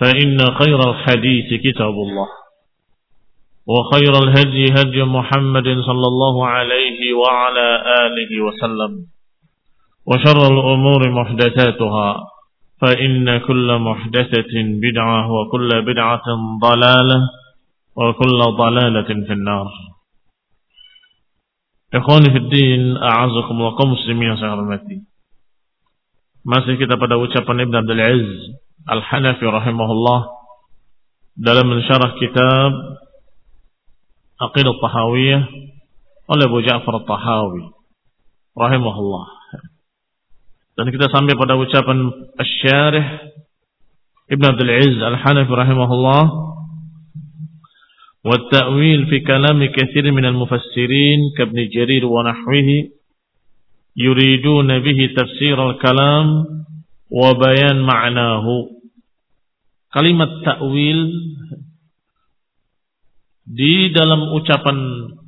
فإن خير الحديث كتاب الله وخير الهدي هدي محمد صلى الله عليه وعلى آله وسلم وشر الأمور محدثاتها فإن كل محدثة بدعة وكل بدعة ضلالة وكل ضلالة في النار. إخواني في الدين أعزكم الله قوم مسلمين سهرمتي Masih kita pada ucapan Ibn Abdul Aziz. Al-Hanafi rahimahullah dalam mensyarah kitab Aqidah Tahawiyah oleh Abu Ja'far Tahawi rahimahullah. Dan kita sampai pada ucapan Asy-Syarih Ibn Abdul Aziz Al-Hanafi rahimahullah والتأويل في كلام كثير من المفسرين كابن جرير ونحوه يريدون تفسير الكلام Wabayan ma'nahu. Kalimat ta'wil di dalam ucapan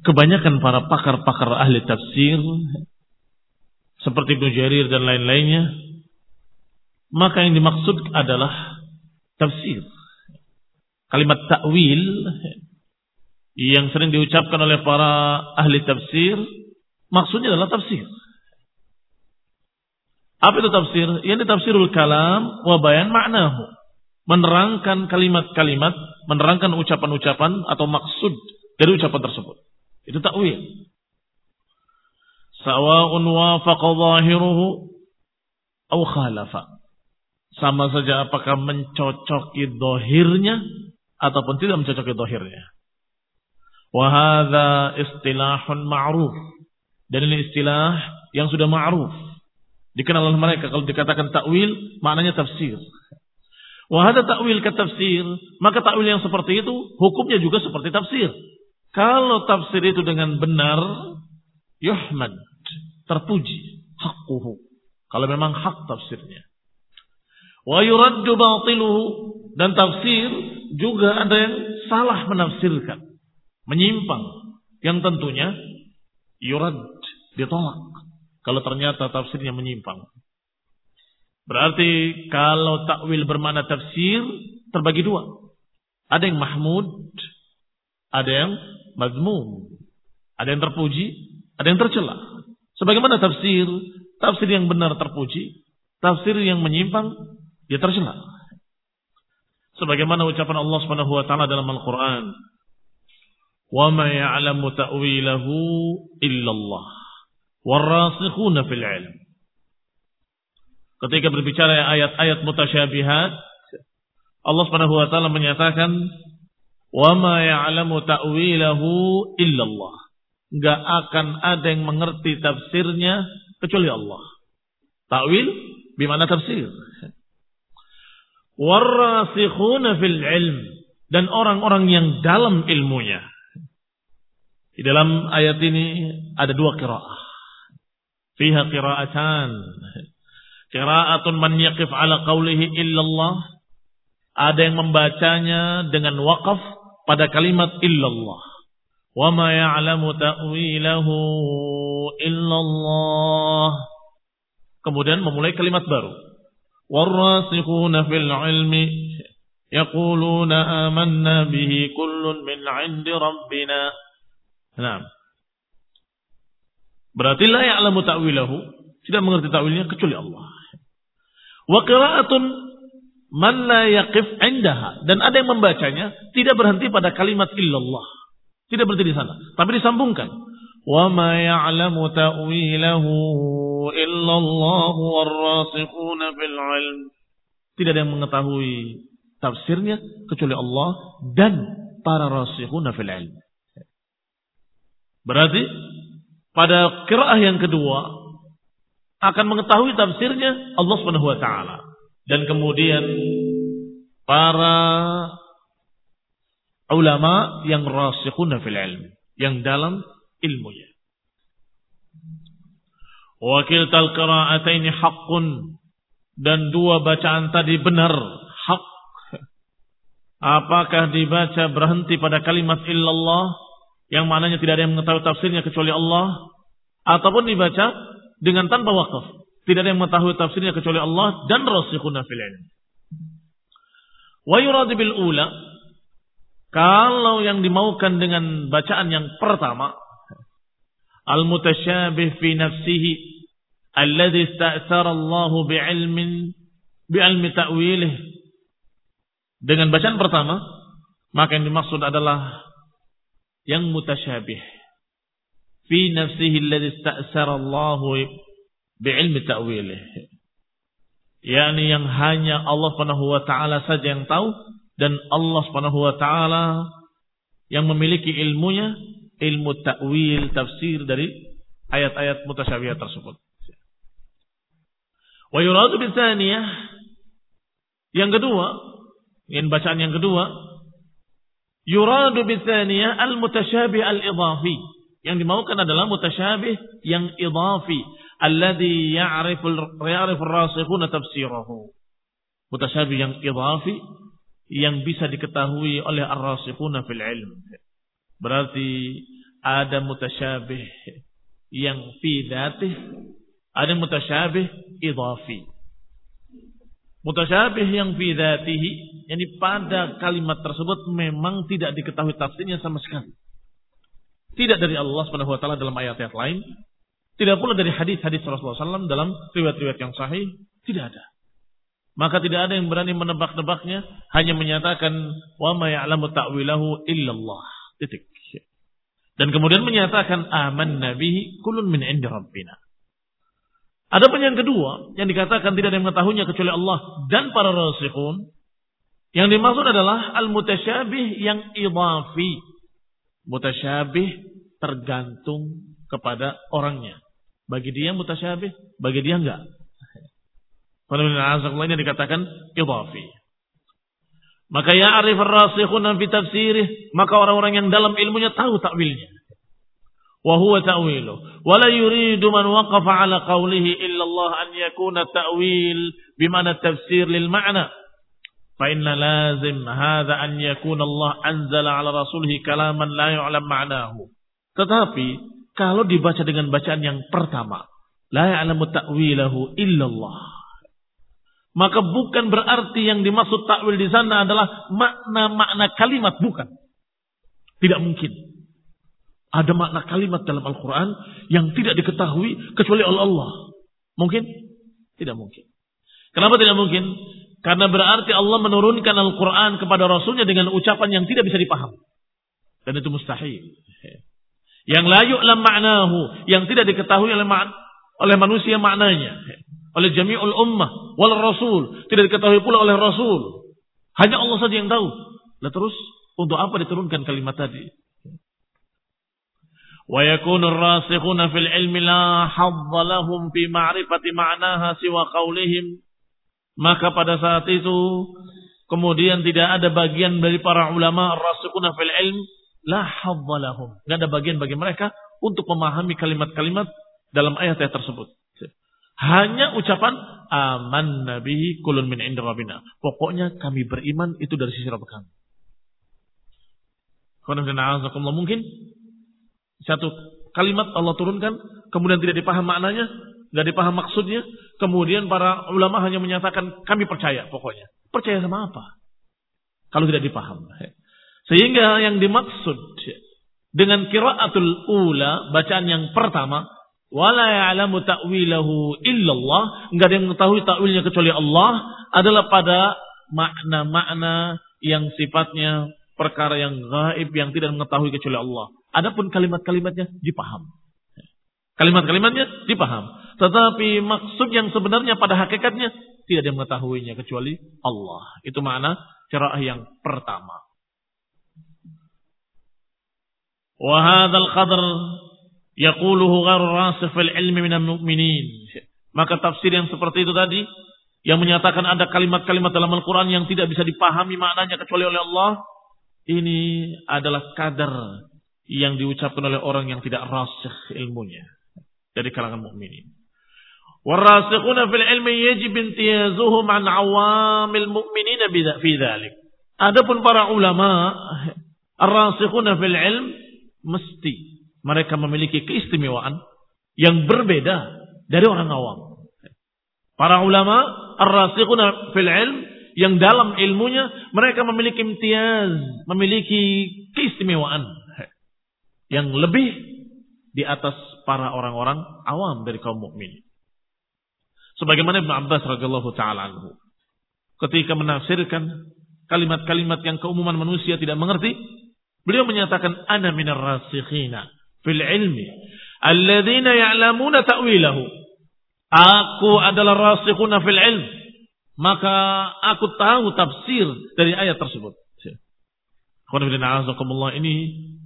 kebanyakan para pakar-pakar ahli tafsir seperti Ibnu Jarir dan lain-lainnya maka yang dimaksud adalah tafsir. Kalimat ta'wil yang sering diucapkan oleh para ahli tafsir maksudnya adalah tafsir apa itu tafsir? Yang tafsirul kalam wa bayan maknahu menerangkan kalimat-kalimat, menerangkan ucapan-ucapan atau maksud dari ucapan tersebut. Itu takwil. Sawa'un wafaqa zahiruhu au khalafa. Sama saja apakah mencocoki dohirnya ataupun tidak mencocoki dohirnya. Wahada istilahun ma'ruf. Dan ini istilah yang sudah ma'ruf. Dikenal oleh mereka kalau dikatakan takwil maknanya tafsir. Wahada takwil ke tafsir, maka takwil yang seperti itu hukumnya juga seperti tafsir. Kalau tafsir itu dengan benar, yuhmad, terpuji, hakuhu. Kalau memang hak tafsirnya. Wa yuraddu batiluhu dan tafsir juga ada yang salah menafsirkan, menyimpang, yang tentunya yurad ditolak kalau ternyata tafsirnya menyimpang. Berarti kalau takwil bermakna tafsir terbagi dua. Ada yang mahmud, ada yang mazmum. Ada yang terpuji, ada yang tercela. Sebagaimana tafsir, tafsir yang benar terpuji, tafsir yang menyimpang dia tercela. Sebagaimana ucapan Allah Subhanahu wa taala dalam Al-Qur'an, "Wa ma ya'lamu ta'wilahu illallah, warasikhuna fil 'ilm." Ketika berbicara ayat-ayat mutasyabihat, Allah Subhanahu wa taala menyatakan, "Wa ma ya'lamu ta'wilahu illallah." Enggak akan ada yang mengerti tafsirnya kecuali Allah. Ta'wil bimana tafsir. Warasikhuna fil ilm dan orang-orang yang dalam ilmunya. Di dalam ayat ini ada dua qiraah. Fiha qiraatan. Qiraatun man yaqif ala qawlihi illallah. Ada yang membacanya dengan wakaf pada kalimat illallah. Wa ma ya'lamu ta'wilahu illallah. Kemudian memulai kalimat baru. Warrasikhuna fil ilmi yaquluna amanna bihi kullun min 'indi rabbina. Nah. Berarti la ya'lamu ta'wilahu, tidak mengerti ta'wilnya kecuali Allah. Wa qira'atun man la yaqif indaha dan ada yang membacanya tidak berhenti pada kalimat illallah. Tidak berhenti di sana, tapi disambungkan. Wa ma ya'lamu ta'wilahu illallah warrasikhuna fil ilm. Tidak ada yang mengetahui tafsirnya kecuali Allah dan para rasikhuna fil ilm. Berarti pada kiraah yang kedua akan mengetahui tafsirnya Allah Subhanahu wa taala. Dan kemudian para ulama yang rasikhuna fil ilm, yang dalam ilmunya. Wa kiltal qira'ataini haqqun dan dua bacaan tadi benar, hak. Apakah dibaca berhenti pada kalimat illallah yang mananya tidak ada yang mengetahui tafsirnya kecuali Allah. Ataupun dibaca dengan tanpa wakaf. Tidak ada yang mengetahui tafsirnya kecuali Allah dan rasikhuna fil ilm wa yurad bil ula kalau yang dimaukan dengan bacaan yang pertama al mutasyabih fi nafsihi alladhi ista'sara Allah bi ilmin bi ilmi ta'wilih. Dengan bacaan pertama maka yang dimaksud adalah yang mutasyabih. Fi nafsihi alladhi ista'sara Allah bi'ilmi ta'wilih. Yakni yang hanya Allah Subhanahu wa taala saja yang tahu dan Allah Subhanahu wa taala yang memiliki ilmunya ilmu ta'wil tafsir dari ayat-ayat mutasyabih tersebut. Wa yuradu bithaniyah yang kedua yang bacaan yang kedua Yuradu bithaniyah al-mutasyabih al-idhafi. Yang dimaukan adalah mutasyabih yang idhafi. Alladhi ya'rifu ya'rifu rasikhuna tafsirahu. Mutasyabih yang idhafi yang bisa diketahui oleh ar-rasikhuna fil ilm. Berarti ada mutasyabih yang fi dhatih, ada mutasyabih idhafi. Mutasyabih yang fi dhatihi, yani pada kalimat tersebut memang tidak diketahui tafsirnya sama sekali. Tidak dari Allah Subhanahu dalam ayat-ayat lain, tidak pula dari hadis-hadis Rasulullah SAW dalam riwayat-riwayat yang sahih, tidak ada. Maka tidak ada yang berani menebak-nebaknya, hanya menyatakan wa ma ya'lamu ta'wilahu illallah. Titik. Dan kemudian menyatakan aman nabihi kulun min indi rabbina. Ada pun yang kedua, yang dikatakan tidak ada yang mengetahuinya kecuali Allah dan para rasikhun. Yang dimaksud adalah al-mutasyabih yang idafi. Mutasyabih tergantung kepada orangnya. Bagi dia mutasyabih, bagi dia enggak. Pada ini dikatakan idafi. Maka ya arif rasikhun fi tafsirih, maka orang-orang yang dalam ilmunya tahu takwilnya wa huwa ta'wilu. Wa la yuridu man waqafa ala qawlihi illa Allah an yakuna ta'wil. Bimana tafsir lil ma'na? Fa inna lazim hadha an yakuna Allah anzala ala معناه. kalaman la yu'lam ma'nahu. Tetapi kalau dibaca dengan bacaan yang pertama la ya'lamu ta'wilahu illa Allah maka bukan berarti yang dimaksud takwil di sana adalah makna-makna kalimat bukan. Tidak mungkin ada makna kalimat dalam Al-Quran yang tidak diketahui kecuali oleh Allah. Mungkin? Tidak mungkin. Kenapa tidak mungkin? Karena berarti Allah menurunkan Al-Quran kepada Rasulnya dengan ucapan yang tidak bisa dipaham. Dan itu mustahil. Yang layuk lam maknahu. Yang tidak diketahui oleh, oleh manusia maknanya. Oleh jami'ul ummah. Wal rasul. Tidak diketahui pula oleh rasul. Hanya Allah saja yang tahu. Lalu terus untuk apa diturunkan kalimat tadi? Yakunu ar-rasikhuna fil ilmi la hadza lahum fi ma'rifati ma'naha siwa qaulihim. Maka pada saat itu kemudian tidak ada bagian dari para ulama ar-rasikhuna fil ilm la hadza lahum. Enggak ada bagian bagi mereka untuk memahami kalimat-kalimat dalam ayat-ayat tersebut. Hanya ucapan aman nabi kulun min inda rabbina. Pokoknya kami beriman itu dari sisi Rabb kami. Mungkin satu kalimat Allah turunkan, kemudian tidak dipaham maknanya, nggak dipaham maksudnya, kemudian para ulama hanya menyatakan kami percaya pokoknya. Percaya sama apa? Kalau tidak dipaham. Sehingga yang dimaksud dengan kiraatul ula, bacaan yang pertama, wala ya'lamu ta'wilahu illallah, enggak ada yang mengetahui takwilnya kecuali Allah, adalah pada makna-makna yang sifatnya perkara yang gaib yang tidak mengetahui kecuali Allah. Adapun kalimat-kalimatnya dipaham. Kalimat-kalimatnya dipaham. Tetapi maksud yang sebenarnya pada hakikatnya tidak ada mengetahuinya kecuali Allah. Itu makna cerah yang pertama. Wahadal qadr fil ilmi minal mu'minin. Maka tafsir yang seperti itu tadi yang menyatakan ada kalimat-kalimat dalam Al-Quran yang tidak bisa dipahami maknanya kecuali oleh Allah ini adalah kadar yang diucapkan oleh orang yang tidak rasikh ilmunya dari kalangan mukminin. Warasikhuna fil ilmi yajib intiyazuhum an awamil mu'minina fi dzalik. Adapun para ulama ar-rasikhuna fil ilm mesti mereka memiliki keistimewaan yang berbeda dari orang awam. Para ulama ar-rasikhuna fil ilm yang dalam ilmunya mereka memiliki imtiaz, memiliki keistimewaan yang lebih di atas para orang-orang awam dari kaum mukmin. Sebagaimana Ibnu Abbas radhiyallahu taala ketika menafsirkan kalimat-kalimat yang keumuman manusia tidak mengerti, beliau menyatakan ana minar rasikhina fil ilmi alladzina ya'lamuna ta'wilahu. Aku adalah rasikhuna fil ilm maka aku tahu tafsir dari ayat tersebut. Ini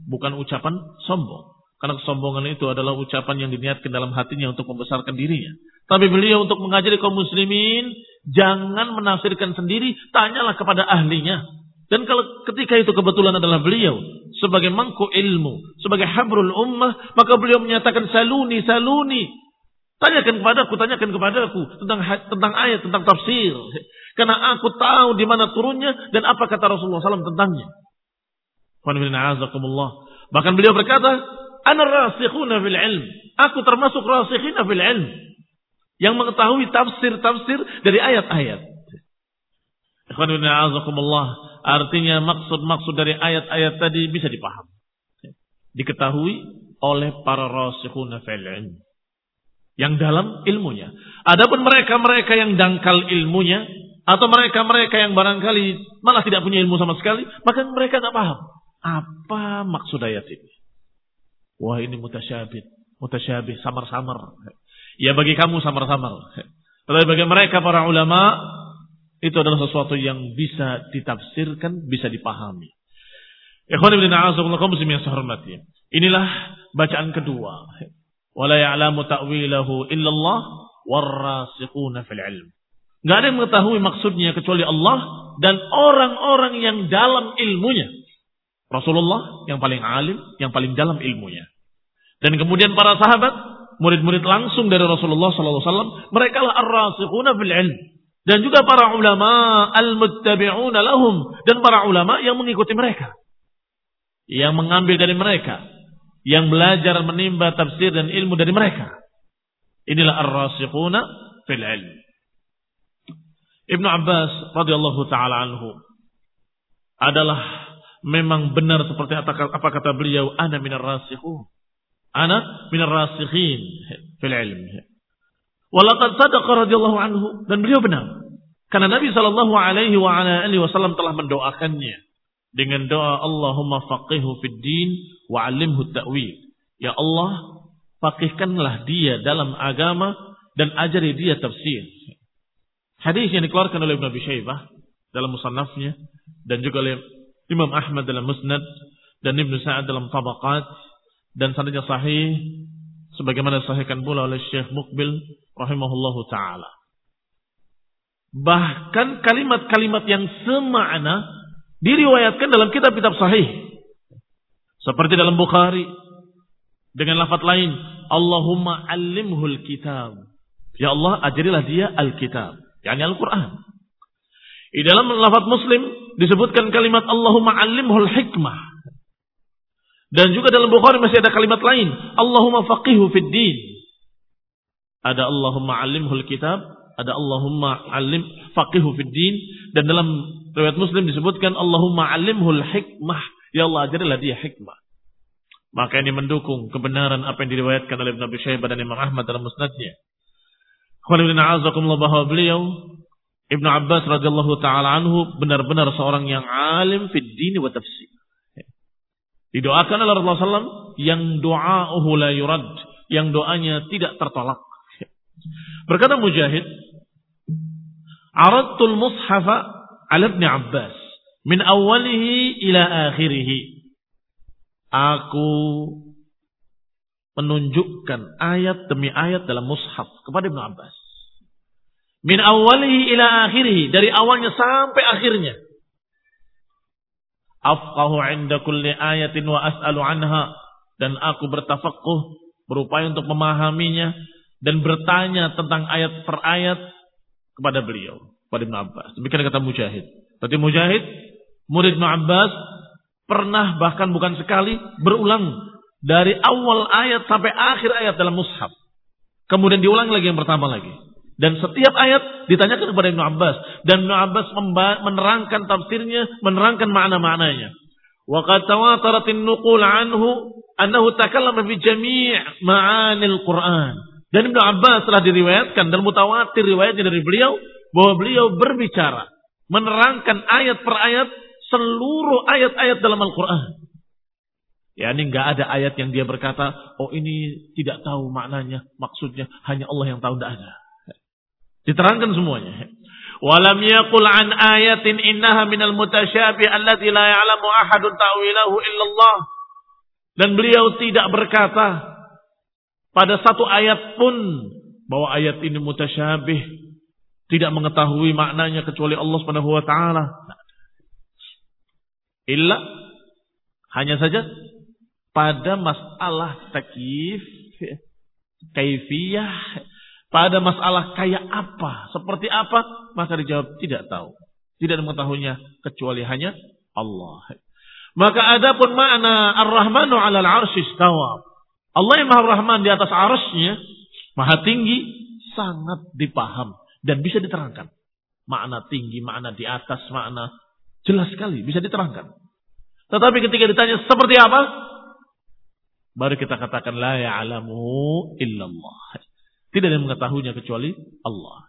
bukan ucapan sombong. Karena kesombongan itu adalah ucapan yang diniatkan dalam hatinya untuk membesarkan dirinya. Tapi beliau untuk mengajari kaum muslimin, jangan menafsirkan sendiri, tanyalah kepada ahlinya. Dan kalau ketika itu kebetulan adalah beliau sebagai mangku ilmu, sebagai habrul ummah, maka beliau menyatakan saluni, saluni, Tanyakan kepadaku, tanyakan kepadaku tentang tentang ayat, tentang tafsir. Karena aku tahu di mana turunnya dan apa kata Rasulullah SAW tentangnya. Bahkan beliau berkata, Ana rasikhuna fil ilm. Aku termasuk rasikhina fil ilm. Yang mengetahui tafsir-tafsir dari ayat-ayat. Artinya maksud-maksud dari ayat-ayat tadi bisa dipaham. Diketahui oleh para rasikhuna fil ilm yang dalam ilmunya. Adapun mereka-mereka yang dangkal ilmunya atau mereka-mereka yang barangkali malah tidak punya ilmu sama sekali, maka mereka tidak paham apa maksud ayat ini. Wah ini mutasyabih, mutasyabih, samar-samar. Ya bagi kamu samar-samar. Tetapi bagi mereka para ulama itu adalah sesuatu yang bisa ditafsirkan, bisa dipahami. Inilah bacaan kedua wala ya'lamu ta'wilahu illallah warasikhuna fil ilm. Enggak ada yang mengetahui maksudnya kecuali Allah dan orang-orang yang dalam ilmunya. Rasulullah yang paling alim, yang paling dalam ilmunya. Dan kemudian para sahabat, murid-murid langsung dari Rasulullah SAW, mereka lah ar-rasikhuna fil ilm. Dan juga para ulama al-muttabi'una lahum. Dan para ulama yang mengikuti mereka. Yang mengambil dari mereka yang belajar menimba tafsir dan ilmu dari mereka. Inilah ar-rasikhuna fil ilm. Ibnu Abbas radhiyallahu taala anhu adalah memang benar seperti apa kata beliau ana minar rasikhun. Ana minar rasikhin fil ilm. Walaqad sadaqa radhiyallahu anhu dan beliau benar. Karena Nabi sallallahu alaihi wa ala alihi wasallam telah mendoakannya dengan doa Allahumma faqihu fid din wa alimhu ta'wil. Ya Allah, fakihkanlah dia dalam agama dan ajari dia tafsir. Hadis yang dikeluarkan oleh Ibn Abi Syaibah dalam musannafnya dan juga oleh Imam Ahmad dalam Musnad dan Ibn Sa'ad dalam Tabaqat dan sanadnya sahih sebagaimana disahihkan pula oleh Syekh Mukbil rahimahullahu taala. Bahkan kalimat-kalimat yang semakna diriwayatkan dalam kitab-kitab sahih. Seperti dalam Bukhari dengan lafaz lain, Allahumma alimhul kitab. Ya Allah, ajarilah dia Alkitab, yakni Al-Qur'an. Di dalam lafaz Muslim disebutkan kalimat Allahumma alimhul hikmah. Dan juga dalam Bukhari masih ada kalimat lain, Allahumma faqihu fid din. Ada Allahumma alimhul kitab, ada Allahumma alim faqihu fid din dan dalam riwayat Muslim disebutkan Allahumma alimhul hikmah. Ya Allah ajarilah dia hikmah. Maka ini mendukung kebenaran apa yang diriwayatkan oleh Nabi Syaibah dan Imam Ahmad dalam musnadnya. bahwa beliau Ibnu Abbas radhiyallahu taala anhu benar-benar seorang yang alim fid dini wa tafsir. Didoakan oleh Rasulullah SAW yang doa'uhu la yurad, yang doanya tidak tertolak. Berkata Mujahid, Aradtul mushafa ala Ibn Abbas min awalihi ila akhirih. Aku menunjukkan ayat demi ayat dalam mushaf kepada Ibn Abbas. Min awalihi ila akhirih. Dari awalnya sampai akhirnya. Afqahu inda kulli ayatin wa as'alu anha. Dan aku bertafakuh. Berupaya untuk memahaminya. Dan bertanya tentang ayat per ayat. Kepada beliau. Kepada Ibn Abbas. Demikian kata Mujahid. Tadi Mujahid. Murid Ibn Abbas pernah bahkan bukan sekali berulang dari awal ayat sampai akhir ayat dalam mushaf. Kemudian diulang lagi yang pertama lagi. Dan setiap ayat ditanyakan kepada Ibnu Abbas dan Ibnu Abbas menerangkan tafsirnya, menerangkan makna-maknanya. Wa qad tawataratin nuqul anhu annahu takallama fi jami' ma'anil Qur'an. Dan Ibnu Abbas telah diriwayatkan dan mutawatir riwayatnya dari beliau bahwa beliau berbicara, menerangkan ayat per ayat seluruh ayat-ayat dalam Al-Quran. Ya ini nggak ada ayat yang dia berkata, oh ini tidak tahu maknanya, maksudnya hanya Allah yang tahu tidak ada. Diterangkan semuanya. Walam yaqul an ayatin innaha minal mutasyabih allati la ya'lamu ahadun ta'wilahu illallah. Dan beliau tidak berkata pada satu ayat pun bahwa ayat ini mutasyabih tidak mengetahui maknanya kecuali Allah Subhanahu wa taala. Illa hanya saja pada masalah takif, kaifiyah, pada masalah kayak apa, seperti apa, maka dijawab tidak tahu. Tidak mengetahuinya kecuali hanya Allah. Maka ada pun makna Ar-Rahmanu 'alal 'arsy istawa. Allah yang Maha Rahman di atas arasnya, Maha tinggi, sangat dipaham dan bisa diterangkan. Makna tinggi, makna di atas, makna Jelas sekali, bisa diterangkan. Tetapi ketika ditanya seperti apa? Baru kita katakan la ya'lamu illallah. Tidak ada yang mengetahuinya kecuali Allah.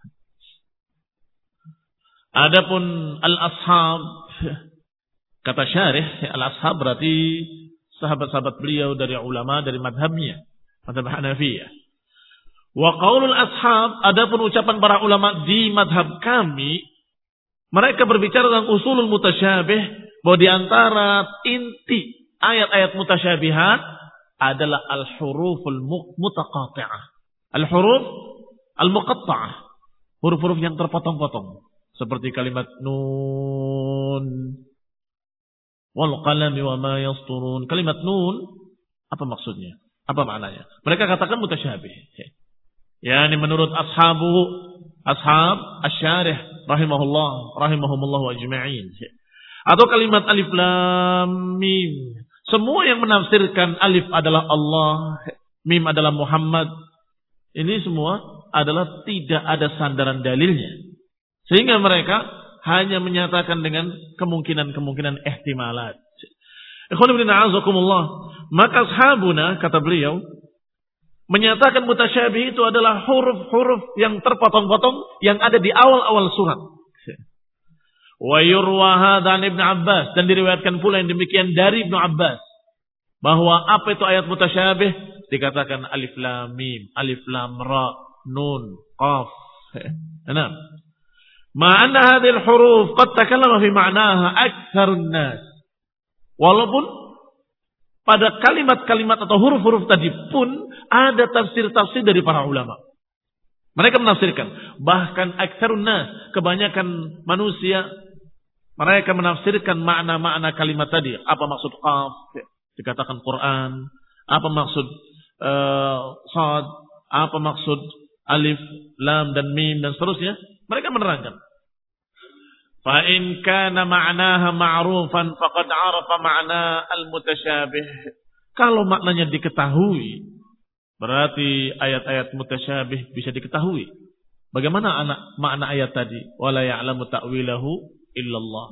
Adapun al-ashab kata syarih al-ashab berarti sahabat-sahabat beliau dari ulama dari madhabnya, madhab Hanafiyah. Wa qaulul ashab adapun ucapan para ulama di madhab kami mereka berbicara tentang usulul mutasyabih bahwa di antara inti ayat-ayat mutasyabihat adalah al-huruful mutaqati'ah. Al-huruf al-muqatta'ah. Huruf-huruf yang terpotong-potong. Seperti kalimat nun. Wal qalami wa ma yasturun. Kalimat nun, apa maksudnya? Apa maknanya? Mereka katakan mutasyabih. Ya, ini menurut ashabu, ashab, asyarih, rahimahullah rahimahumullah wa ajma'in. Atau kalimat alif lam mim. Semua yang menafsirkan alif adalah Allah, mim adalah Muhammad. Ini semua adalah tidak ada sandaran dalilnya. Sehingga mereka hanya menyatakan dengan kemungkinan-kemungkinan ihtimalat. Maka sahabuna kata beliau menyatakan mutasyabih itu adalah huruf-huruf yang terpotong-potong yang ada di awal-awal surat. Wa dan Abbas dan diriwayatkan pula yang demikian dari Ibn Abbas bahwa apa itu ayat mutasyabih dikatakan alif lam mim, alif lam ra, nun, qaf. Enam. Ma'anna hadhil huruf qad takallama fi ma'naha aktsarun nas. Walaupun pada kalimat-kalimat atau huruf-huruf tadi pun ada tafsir-tafsir dari para ulama. Mereka menafsirkan. Bahkan aksarun nas, kebanyakan manusia, mereka menafsirkan makna-makna kalimat tadi. Apa maksud qaf? Dikatakan Quran. Apa maksud Eh, khad, apa maksud alif, lam dan mim dan seterusnya, mereka menerangkan. Fa in kana ma'naha ma'rufan faqad 'arafa ma'na al-mutasyabih. Kalau maknanya diketahui, berarti ayat-ayat mutasyabih bisa diketahui. Bagaimana anak makna ayat tadi? Wala ya'lamu ta'wilahu illallah.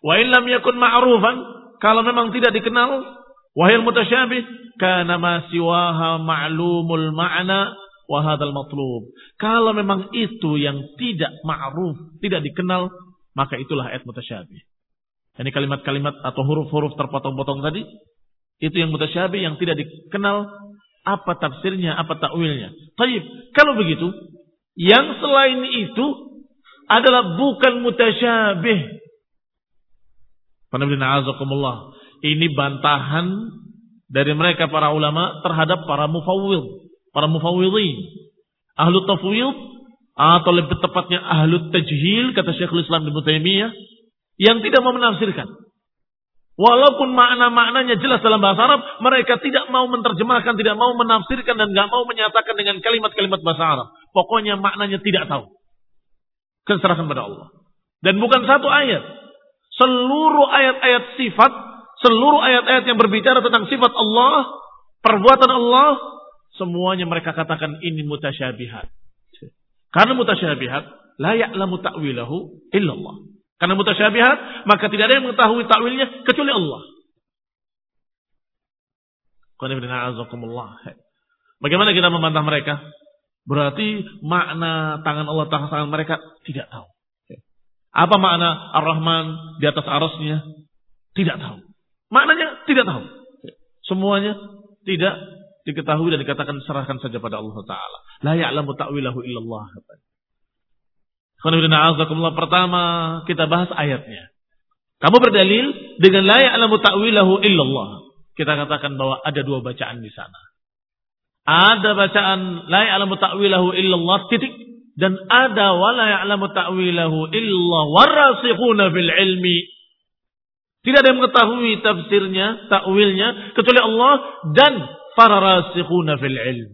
Wa in lam yakun ma'rufan, kalau memang tidak dikenal, wahil mutasyabih kana ma siwaha ma'lumul ma'na wahadal matlub. Kalau memang itu yang tidak ma'ruf, tidak dikenal, maka itulah ayat mutasyabih. Ini kalimat-kalimat atau huruf-huruf terpotong-potong tadi, itu yang mutasyabih yang tidak dikenal apa tafsirnya, apa takwilnya. Taib, kalau begitu, yang selain itu adalah bukan mutasyabih. Ini bantahan dari mereka para ulama terhadap para mufawwid para mufawwidhin. Ahlu tafwid atau lebih tepatnya ahlu tajhil kata Syekhul Islam Ibnu Taimiyah yang tidak mau menafsirkan. Walaupun makna-maknanya jelas dalam bahasa Arab, mereka tidak mau menerjemahkan, tidak mau menafsirkan dan nggak mau menyatakan dengan kalimat-kalimat bahasa Arab. Pokoknya maknanya tidak tahu. Keserahkan pada Allah. Dan bukan satu ayat. Seluruh ayat-ayat sifat, seluruh ayat-ayat yang berbicara tentang sifat Allah, perbuatan Allah, Semuanya mereka katakan ini mutasyabihat. Karena mutasyabihat, la ya'lamu ta'wilahu illallah. Karena mutasyabihat, maka tidak ada yang mengetahui takwilnya kecuali Allah. Bagaimana kita membantah mereka? Berarti makna tangan Allah tangan mereka tidak tahu. Apa makna Ar-Rahman di atas arasnya? Tidak tahu. Maknanya tidak tahu. Semuanya tidak diketahui dan dikatakan serahkan saja pada Allah Taala. La ya'lamu ta'wilahu illallah. Pertama kita bahas ayatnya. Kamu berdalil dengan la ya'lamu ta'wilahu illallah. Kita katakan bahwa ada dua bacaan di sana. Ada bacaan la ya'lamu ta'wilahu illallah titik dan ada wa la ya'lamu ta'wilahu illallah warasikhuna fil ilmi. Tidak ada yang mengetahui tafsirnya, takwilnya kecuali Allah dan para rasikhuna fil ilm.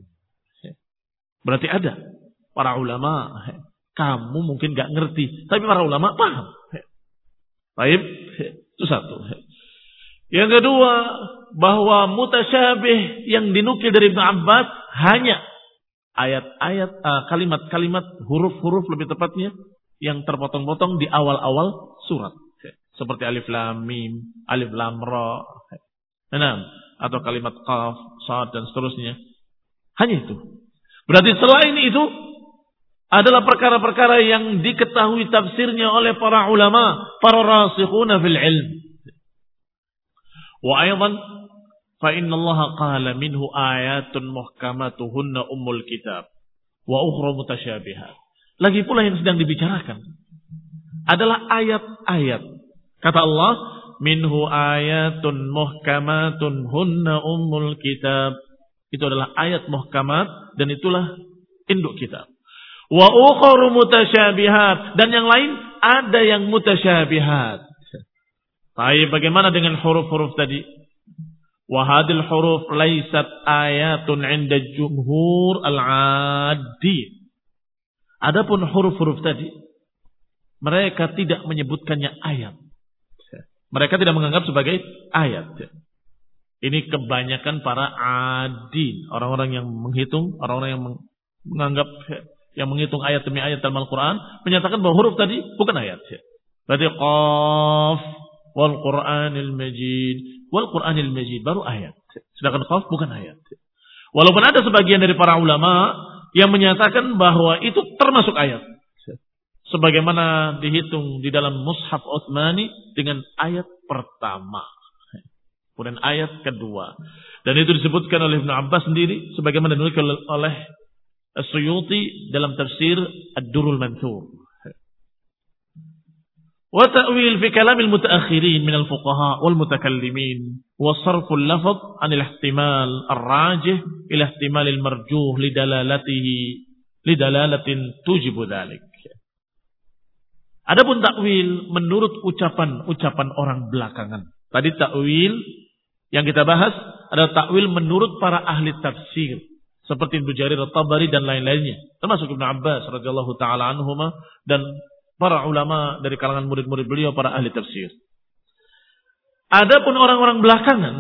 Berarti ada para ulama. Kamu mungkin gak ngerti, tapi para ulama paham. Baik, itu satu. Yang kedua, bahwa mutasyabih yang dinukil dari Ibn Abbas hanya ayat-ayat, uh, kalimat-kalimat, huruf-huruf lebih tepatnya yang terpotong-potong di awal-awal surat. Seperti alif lam mim, alif lam ra. Enam atau kalimat qaf, sad dan seterusnya. Hanya itu. Berarti selain itu adalah perkara-perkara yang diketahui tafsirnya oleh para ulama, para rasikhuna fil ilm. Wa aydan fa inna Allah qala minhu ayatun muhkamatuhunna ummul kitab wa ukhra mutasyabihat. Lagi pula yang sedang dibicarakan adalah ayat-ayat. Kata Allah, minhu ayatun muhkamatun hunna ummul kitab. Itu adalah ayat muhkamat dan itulah induk kitab. Wa ukharu mutasyabihat dan yang lain ada yang mutasyabihat. Tapi bagaimana dengan huruf-huruf tadi? Wa hadil huruf laisat ayatun 'inda jumhur al-'addi. Adapun huruf-huruf tadi mereka tidak menyebutkannya ayat. Mereka tidak menganggap sebagai ayat. Ini kebanyakan para adin, orang-orang yang menghitung, orang-orang yang menganggap yang menghitung ayat demi ayat dalam Al-Quran, menyatakan bahwa huruf tadi bukan ayat. Berarti qaf wal Qur'anil Majid, wal Qur'anil Majid baru ayat. Sedangkan qaf bukan ayat. Walaupun ada sebagian dari para ulama yang menyatakan bahwa itu termasuk ayat sebagaimana dihitung di dalam mushaf Utsmani dengan ayat pertama. Kemudian ayat kedua. Dan itu disebutkan oleh Ibnu Abbas sendiri sebagaimana dinukil oleh Suyuti dalam tafsir Ad-Durul Mansur wa ta'wil fi kalamil mutaakhirin min al-fuqaha wal mutakallimin wa sarf al-lafz an al-ihtimal ar-rajih ila ihtimal al-marjuh li dalalatihi li dalalatin tujibu dhalik. Adapun takwil menurut ucapan-ucapan orang belakangan. Tadi takwil yang kita bahas adalah takwil menurut para ahli tafsir seperti Ibnu Jarir At-Tabari dan lain-lainnya, termasuk Ibnu Abbas radhiyallahu taala anhuma dan para ulama dari kalangan murid-murid beliau para ahli tafsir. Adapun orang-orang belakangan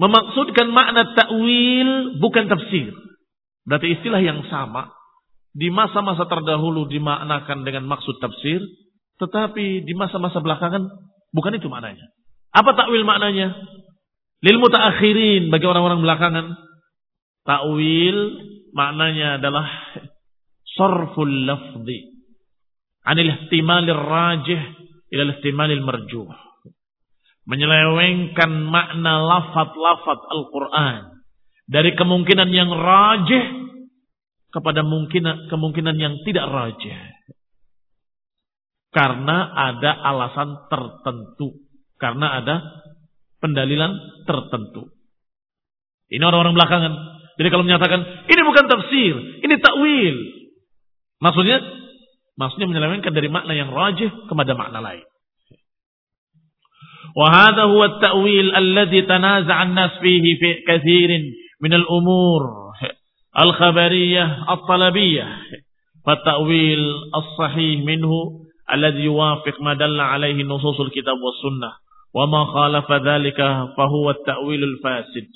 memaksudkan makna takwil bukan tafsir. Berarti istilah yang sama di masa-masa terdahulu dimaknakan dengan maksud tafsir, tetapi di masa-masa belakangan bukan itu maknanya. Apa takwil maknanya? Lil mutaakhirin bagi orang-orang belakangan Ta'wil maknanya adalah sarful lafzi anil ihtimalir rajih ila ihtimalil marjuh. Menyelewengkan makna lafat-lafat Al-Quran dari kemungkinan yang rajih kepada kemungkinan, kemungkinan yang tidak rajih. Karena ada alasan tertentu. Karena ada pendalilan tertentu. Ini orang-orang belakangan. Jadi kalau menyatakan ini bukan tafsir, ini takwil. Maksudnya maksudnya menyelewengkan dari makna yang rajih kepada makna lain. وهذا هو التأويل الذي تنازع الناس فيه في كثير من الأمور al-khabariyah al-talabiyah, fatawil as-sahih minhu alladhi yuwafiq ma dalla alaihi nususul kitab was sunnah. Wa ma khalafa dhalika fa ta'wilul fasid.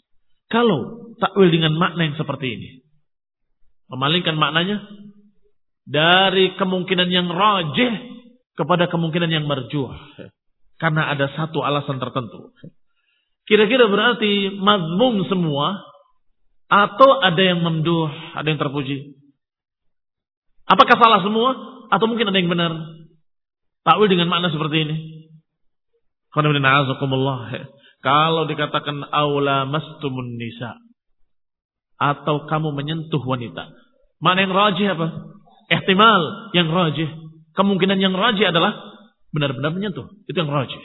Kalau takwil dengan makna yang seperti ini memalingkan maknanya dari kemungkinan yang rajih kepada kemungkinan yang marjuh. Karena ada satu alasan tertentu. Kira-kira berarti mazmum semua atau ada yang memduh, ada yang terpuji. Apakah salah semua atau mungkin ada yang benar? Takwil dengan makna seperti ini. Kalau dikatakan aula mastumun nisa atau kamu menyentuh wanita. Mana yang rajih apa? Ihtimal yang rajih. Kemungkinan yang rajih adalah benar-benar menyentuh. Itu yang rajih.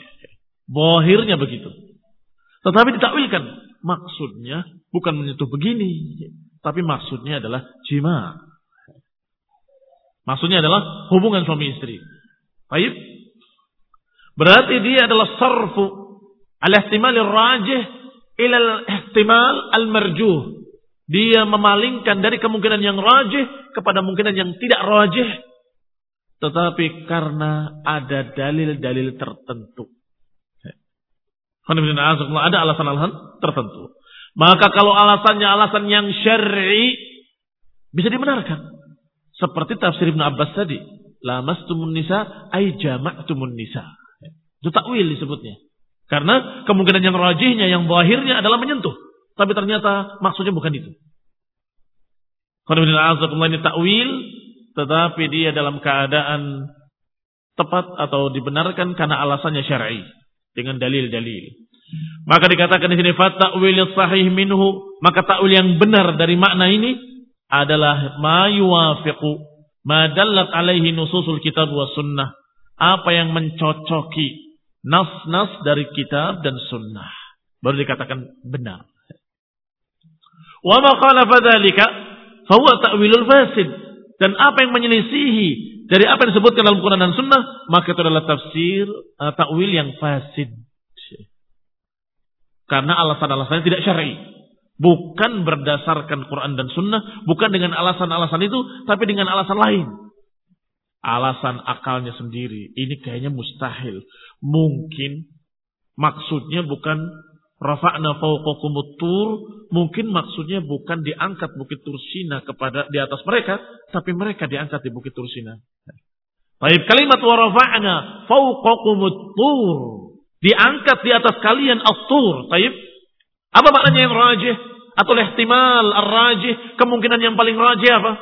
Bohirnya begitu. Tetapi ditakwilkan. Maksudnya bukan menyentuh begini. Tapi maksudnya adalah jima. Maksudnya adalah hubungan suami istri. Baik. Berarti dia adalah sarfu Al-ihtimal rajih ila al-ihtimal al-marjuh. Dia memalingkan dari kemungkinan yang rajih kepada kemungkinan yang tidak rajih. Tetapi karena ada dalil-dalil tertentu. Ada alasan-alasan tertentu. Maka kalau alasannya alasan yang syar'i bisa dibenarkan. Seperti tafsir Ibn Abbas tadi. Lamastumun nisa ay jama'tumun nisa. Itu takwil disebutnya. Karena kemungkinan yang rajihnya, yang bahirnya adalah menyentuh. Tapi ternyata maksudnya bukan itu. Ini takwil, tetapi dia dalam keadaan tepat atau dibenarkan karena alasannya syar'i dengan dalil-dalil. Maka dikatakan di sini fatakwil sahih minhu, maka takwil yang benar dari makna ini adalah ma yuwafiqu ma dallat alaihi nususul kitab wa sunnah. Apa yang mencocoki nas-nas dari kitab dan sunnah. Baru dikatakan benar. Wa ma khalafa dzalika huwa ta'wilul fasid. Dan apa yang menyelisihi dari apa yang disebutkan dalam Quran dan Sunnah, maka itu adalah tafsir uh, takwil yang fasid. Karena alasan-alasannya tidak syar'i. Bukan berdasarkan Quran dan Sunnah, bukan dengan alasan-alasan itu, tapi dengan alasan lain alasan akalnya sendiri. Ini kayaknya mustahil. Mungkin maksudnya bukan rafa'na fawqakumut mungkin maksudnya bukan diangkat Bukit Tursina kepada di atas mereka, tapi mereka diangkat di Bukit Tursina. Baik kalimat wa rafa'na fawqakumut diangkat di atas kalian as-tur. Baik. Apa maknanya yang rajih atau ihtimal ar-rajih, kemungkinan yang paling rajih apa?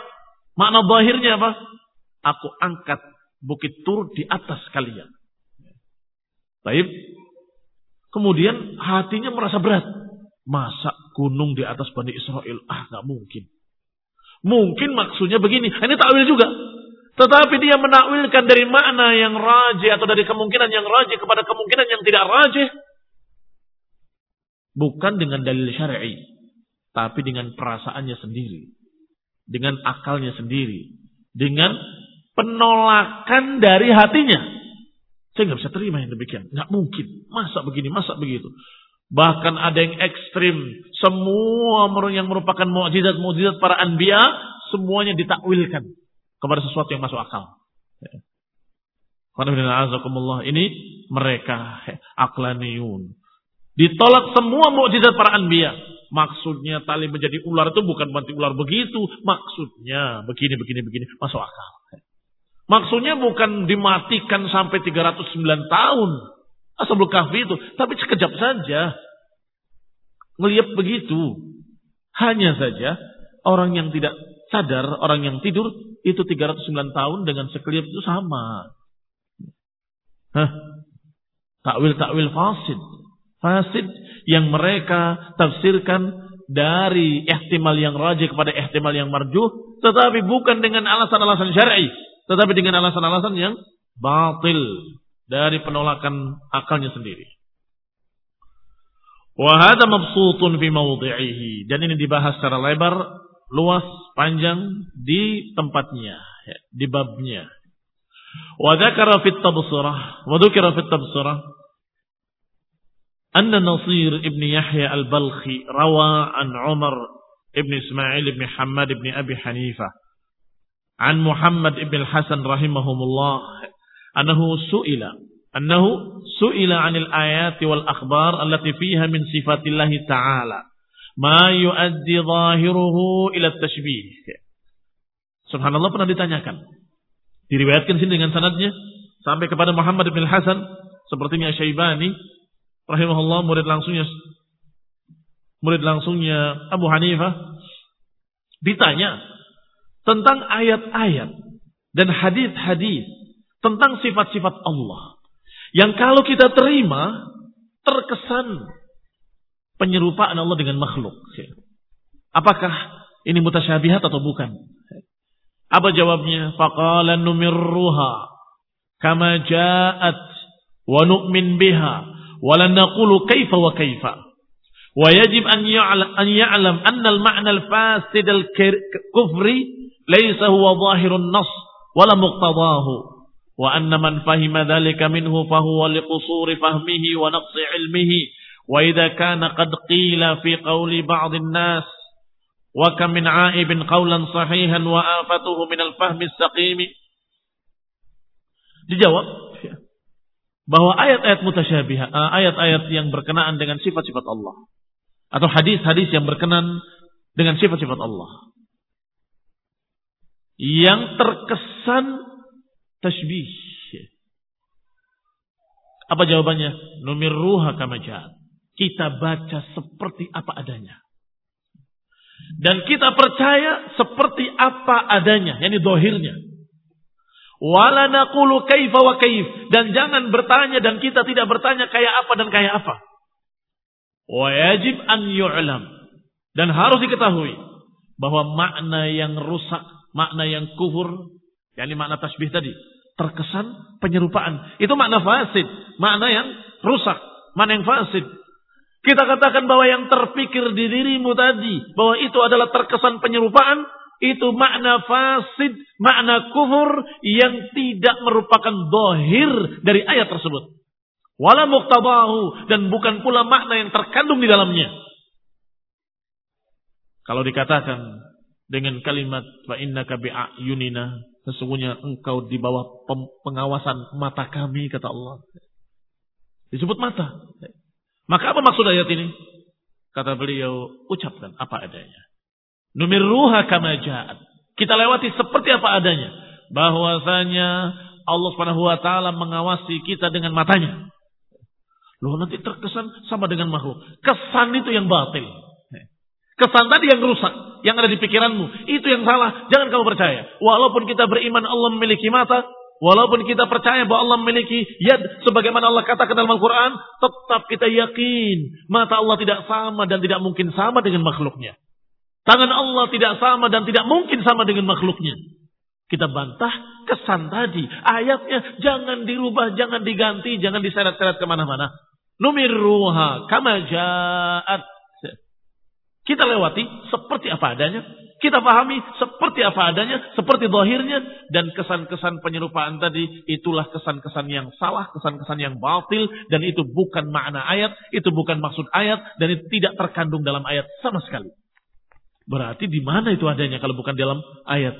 Makna zahirnya apa? aku angkat bukit Tur di atas kalian. Baik. Kemudian hatinya merasa berat. Masa gunung di atas Bani Israel? Ah, nggak mungkin. Mungkin maksudnya begini. Ini takwil juga. Tetapi dia menakwilkan dari makna yang rajih atau dari kemungkinan yang rajih kepada kemungkinan yang tidak rajih. Bukan dengan dalil syar'i, tapi dengan perasaannya sendiri, dengan akalnya sendiri, dengan penolakan dari hatinya. Saya nggak bisa terima yang demikian. Nggak mungkin. Masa begini, masa begitu. Bahkan ada yang ekstrim. Semua yang merupakan mukjizat-mukjizat para anbiya semuanya ditakwilkan kepada sesuatu yang masuk akal. Ini mereka aklaniyun. Ditolak semua mukjizat para anbiya. Maksudnya tali menjadi ular itu bukan berarti ular begitu. Maksudnya begini, begini, begini. Masuk akal. Maksudnya bukan dimatikan sampai 309 tahun. Ashabul kahfi itu. Tapi sekejap saja. Melihat begitu. Hanya saja orang yang tidak sadar, orang yang tidur itu 309 tahun dengan sekeliap itu sama. Hah? Takwil-takwil fasid. Fasid yang mereka tafsirkan dari ihtimal yang rajih kepada ihtimal yang marjuh. Tetapi bukan dengan alasan-alasan syar'i. Tetapi dengan alasan-alasan yang batil. Dari penolakan akalnya sendiri. Wahada mabsutun fi mawdi'ihi. Dan ini dibahas secara lebar, luas panjang di tempatnya, ya, di babnya. Wa dzakara fit tabsirah, wa dzukira fit tabsirah anna Nasir ibn Yahya al-Balkhi rawa an Umar ibn Ismail ibn Hamad ibn Abi Hanifah an Muhammad ibn Hasan rahimahumullah annahu su'ila annahu su'ila 'anil ayati wal akhbar allati fiha min sifatillahi ta'ala ma yuaddi zahiruhu tashbih. Subhanallah pernah ditanyakan. Diriwayatkan sini dengan sanadnya sampai kepada Muhammad bin Hasan sepertinya Syaibani rahimahullah murid langsungnya murid langsungnya Abu Hanifah ditanya tentang ayat-ayat dan hadis-hadis tentang sifat-sifat Allah yang kalau kita terima terkesan penyerupaan Allah dengan makhluk. Apakah ini mutasyabihat atau bukan? Apa jawabnya? Faqala numirruha kama ja'at wa nu'min biha wa lan naqulu kaifa wa kaifa. Wa yajib an ya'lam an ya'lam anna al-ma'na al-fasid al-kufri laysa huwa zahirun nas wala muqtadahu wa anna man fahima dhalika minhu fahuwa liqusuri fahmihi wa naqsi ilmihi وإذا كان قد قيل في قول بعض الناس وكم من عائب قولا صحيحا وآفته من الفهم السقيم dijawab bahwa ayat-ayat mutasyabih, ayat-ayat yang berkenaan dengan sifat-sifat Allah atau hadis-hadis yang berkenan dengan sifat-sifat Allah yang terkesan tasbih. Apa jawabannya? Numir ruha kama kita baca seperti apa adanya. Dan kita percaya seperti apa adanya, yakni dohirnya. Wala naqulu kaifa. Dan jangan bertanya dan kita tidak bertanya kayak apa dan kayak apa. Wa yajib an yu'lam. Dan harus diketahui bahwa makna yang rusak, makna yang kufur, yakni makna tasbih tadi, terkesan penyerupaan. Itu makna fasid, makna yang rusak, makna yang fasid. Kita katakan bahwa yang terpikir di dirimu tadi, bahwa itu adalah terkesan penyerupaan, itu makna fasid, makna kufur yang tidak merupakan dohir dari ayat tersebut. Wala muktabahu dan bukan pula makna yang terkandung di dalamnya. Kalau dikatakan dengan kalimat fa innaka bi'ayunina, sesungguhnya engkau di bawah pengawasan mata kami kata Allah. Disebut mata. Maka apa maksud ayat ini? Kata beliau, ucapkan apa adanya. Numirruha kama ja'at. Kita lewati seperti apa adanya. Bahwasanya Allah Subhanahu wa taala mengawasi kita dengan matanya. Loh nanti terkesan sama dengan makhluk. Kesan itu yang batil. Kesan tadi yang rusak, yang ada di pikiranmu, itu yang salah. Jangan kamu percaya. Walaupun kita beriman Allah memiliki mata, Walaupun kita percaya bahwa Allah memiliki yad sebagaimana Allah katakan dalam Al-Quran, tetap kita yakin mata Allah tidak sama dan tidak mungkin sama dengan makhluknya. Tangan Allah tidak sama dan tidak mungkin sama dengan makhluknya. Kita bantah kesan tadi. Ayatnya jangan dirubah, jangan diganti, jangan diseret-seret ke mana-mana. Numirruha kama ja'at. Kita lewati seperti apa adanya. Kita pahami seperti apa adanya, seperti zahirnya. Dan kesan-kesan penyerupaan tadi, itulah kesan-kesan yang salah, kesan-kesan yang batil. Dan itu bukan makna ayat, itu bukan maksud ayat. Dan itu tidak terkandung dalam ayat sama sekali. Berarti di mana itu adanya kalau bukan dalam ayat?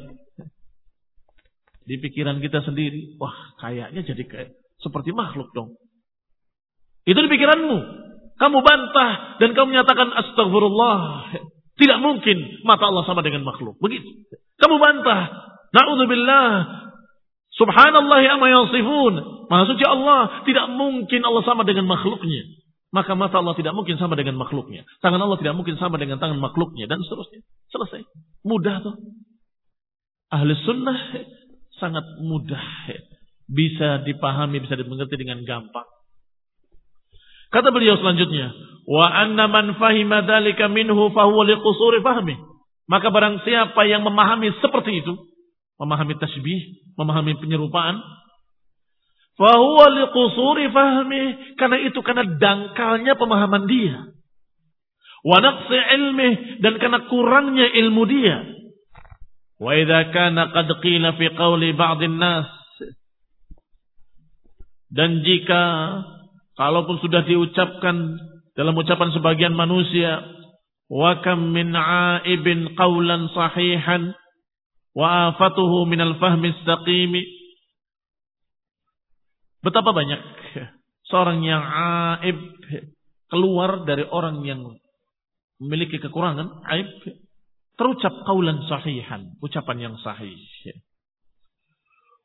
Di pikiran kita sendiri, wah kayaknya jadi kayak seperti makhluk dong. Itu di pikiranmu. Kamu bantah dan kamu menyatakan astagfirullah. Tidak mungkin mata Allah sama dengan makhluk. Begitu. Kamu bantah. Na'udzubillah. Subhanallah amma yasifun. Maha suci Allah. Tidak mungkin Allah sama dengan makhluknya. Maka mata Allah tidak mungkin sama dengan makhluknya. Tangan Allah tidak mungkin sama dengan tangan makhluknya. Dan seterusnya. Selesai. Mudah tuh. Ahli sunnah sangat mudah bisa dipahami, bisa dimengerti dengan gampang. Kata beliau selanjutnya, wa anna man fahima dzalika minhu fahuwa liqusuri fahmi. Maka barang siapa yang memahami seperti itu, memahami tasbih, memahami penyerupaan, fahuwa liqusuri fahmi, karena itu karena dangkalnya pemahaman dia. Wa naqsi ilmi dan karena kurangnya ilmu dia. Wa idza kana qad qila fi qawli ba'dhin nas dan jika kalaupun sudah diucapkan dalam ucapan sebagian manusia wa kam min aibin qawlan sahihan wa afatuhu min al-fahmi istaqimi betapa banyak seorang yang aib keluar dari orang yang memiliki kekurangan aib terucap kaulan sahihan, ucapan yang sahih.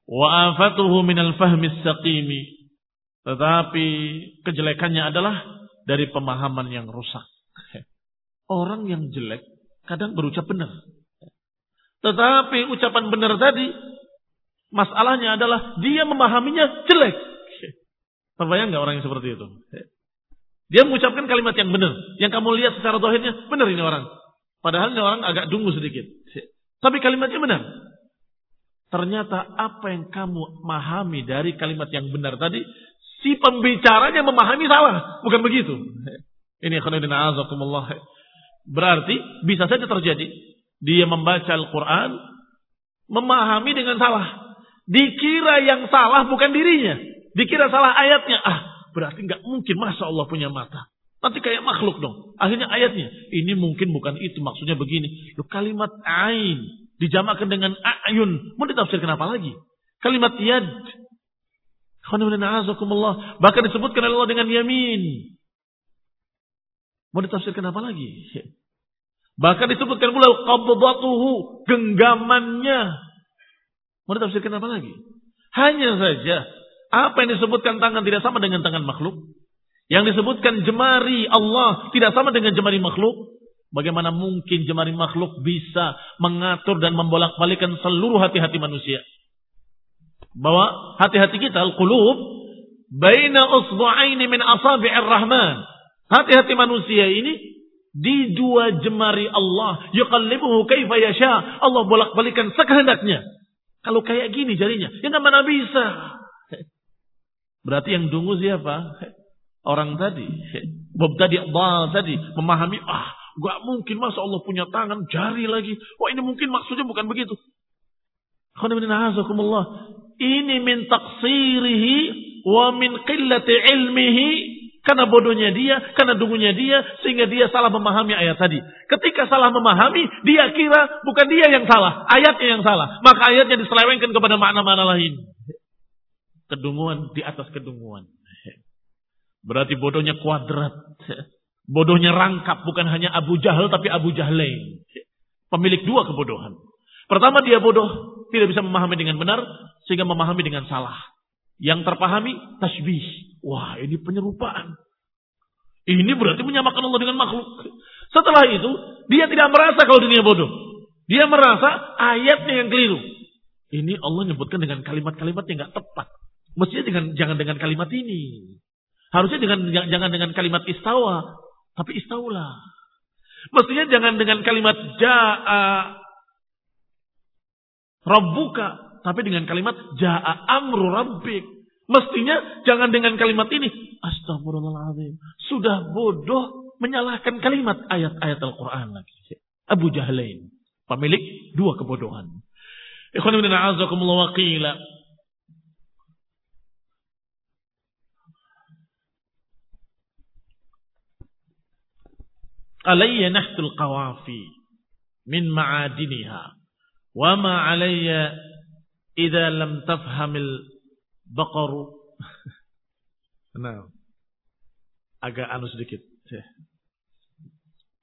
Wa afatuhu minal fahmi saqimi. Tetapi kejelekannya adalah dari pemahaman yang rusak. Orang yang jelek kadang berucap benar. Tetapi ucapan benar tadi, masalahnya adalah dia memahaminya jelek. Terbayang nggak orang yang seperti itu? Dia mengucapkan kalimat yang benar. Yang kamu lihat secara dohirnya, benar ini orang. Padahal ini orang agak dungu sedikit. Tapi kalimatnya benar. Ternyata apa yang kamu memahami dari kalimat yang benar tadi, si pembicaranya memahami salah. Bukan begitu. Ini khonidina azakumullah. Berarti bisa saja terjadi. Dia membaca Al-Quran, memahami dengan salah. Dikira yang salah bukan dirinya. Dikira salah ayatnya. Ah, berarti nggak mungkin masa Allah punya mata. Nanti kayak makhluk dong. Akhirnya ayatnya. Ini mungkin bukan itu. Maksudnya begini. Lu kalimat ain. Dijamakan dengan ayun. Mau ditafsirkan apa lagi? Kalimat yad. Bahkan disebutkan oleh Allah dengan yamin. Mau ditafsirkan apa lagi? Bahkan disebutkan pula qabdatuhu, genggamannya. Mau ditafsirkan apa lagi? Hanya saja apa yang disebutkan tangan tidak sama dengan tangan makhluk. Yang disebutkan jemari Allah tidak sama dengan jemari makhluk. Bagaimana mungkin jemari makhluk bisa mengatur dan membolak-balikan seluruh hati-hati manusia? Bahwa hati-hati kita, al-qulub, baina usbu'aini min asabi'ir rahman. Hati-hati manusia ini di dua jemari Allah. Yuqallibuhu kaifa yasha. Allah bolak-balikan sekehendaknya. Kalau kayak gini jarinya, ya nggak mana bisa. Berarti yang dungu siapa? orang tadi, mubtadi dal tadi memahami ah gak mungkin masa Allah punya tangan jari lagi. Wah ini mungkin maksudnya bukan begitu. Ini min taksirihi wa min qillati ilmihi karena bodohnya dia, karena dungunya dia, sehingga dia salah memahami ayat tadi. Ketika salah memahami, dia kira bukan dia yang salah, ayatnya yang salah. Maka ayatnya diselewengkan kepada makna-makna lain. Kedunguan di atas kedunguan. Berarti bodohnya kuadrat. Bodohnya rangkap. Bukan hanya Abu Jahal tapi Abu Jahlain. Pemilik dua kebodohan. Pertama dia bodoh. Tidak bisa memahami dengan benar. Sehingga memahami dengan salah. Yang terpahami tasbih. Wah ini penyerupaan. Ini berarti menyamakan Allah dengan makhluk. Setelah itu dia tidak merasa kalau dunia bodoh. Dia merasa ayatnya yang keliru. Ini Allah nyebutkan dengan kalimat-kalimat yang gak tepat. Mestinya dengan, jangan dengan kalimat ini. Harusnya dengan jangan dengan kalimat istawa, tapi istaulah. Mestinya jangan dengan kalimat jaa Rabbuka. Tapi dengan kalimat ja'a amru rabbik. Mestinya jangan dengan kalimat ini. Astagfirullahaladzim. Sudah bodoh menyalahkan kalimat ayat-ayat Al-Quran lagi. Abu Jahalain. Pemilik dua kebodohan. Ikhwan ibn a'azakumullah wa. Alayya nahtul qawafi min ma'adiniha. Wa ma alayya idha lam tafhamil baqaru. Nah, agak anu sedikit.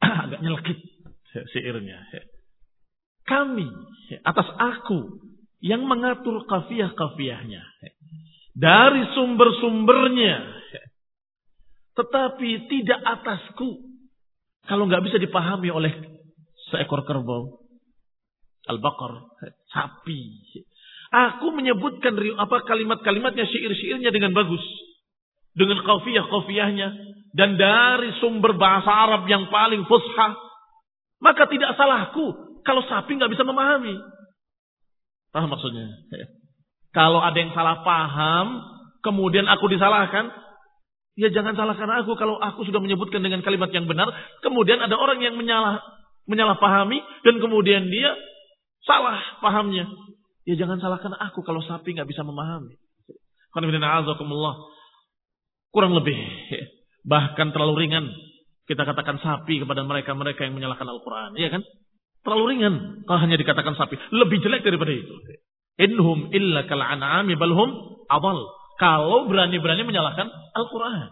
Agak nyelkit syairnya. Kami atas aku yang mengatur kafiah-kafiahnya. Dari sumber-sumbernya. Tetapi tidak atasku. Kalau nggak bisa dipahami oleh seekor kerbau. Al-Baqar. Sapi. Aku menyebutkan apa kalimat-kalimatnya, syair-syairnya dengan bagus. Dengan kafiyah-kafiyahnya. Dan dari sumber bahasa Arab yang paling fusha. Maka tidak salahku kalau sapi nggak bisa memahami. Paham maksudnya? Kalau ada yang salah paham, kemudian aku disalahkan, ya jangan salahkan aku kalau aku sudah menyebutkan dengan kalimat yang benar, kemudian ada orang yang menyalah menyalahpahami dan kemudian dia salah pahamnya. Ya jangan salahkan aku kalau sapi nggak bisa memahami. Kurang lebih. Bahkan terlalu ringan. Kita katakan sapi kepada mereka-mereka yang menyalahkan Al-Quran. Iya kan? Terlalu ringan. Kalau hanya dikatakan sapi. Lebih jelek daripada itu. Inhum illa kal'an'ami balhum awal. Kalau berani-berani menyalahkan Al-Quran.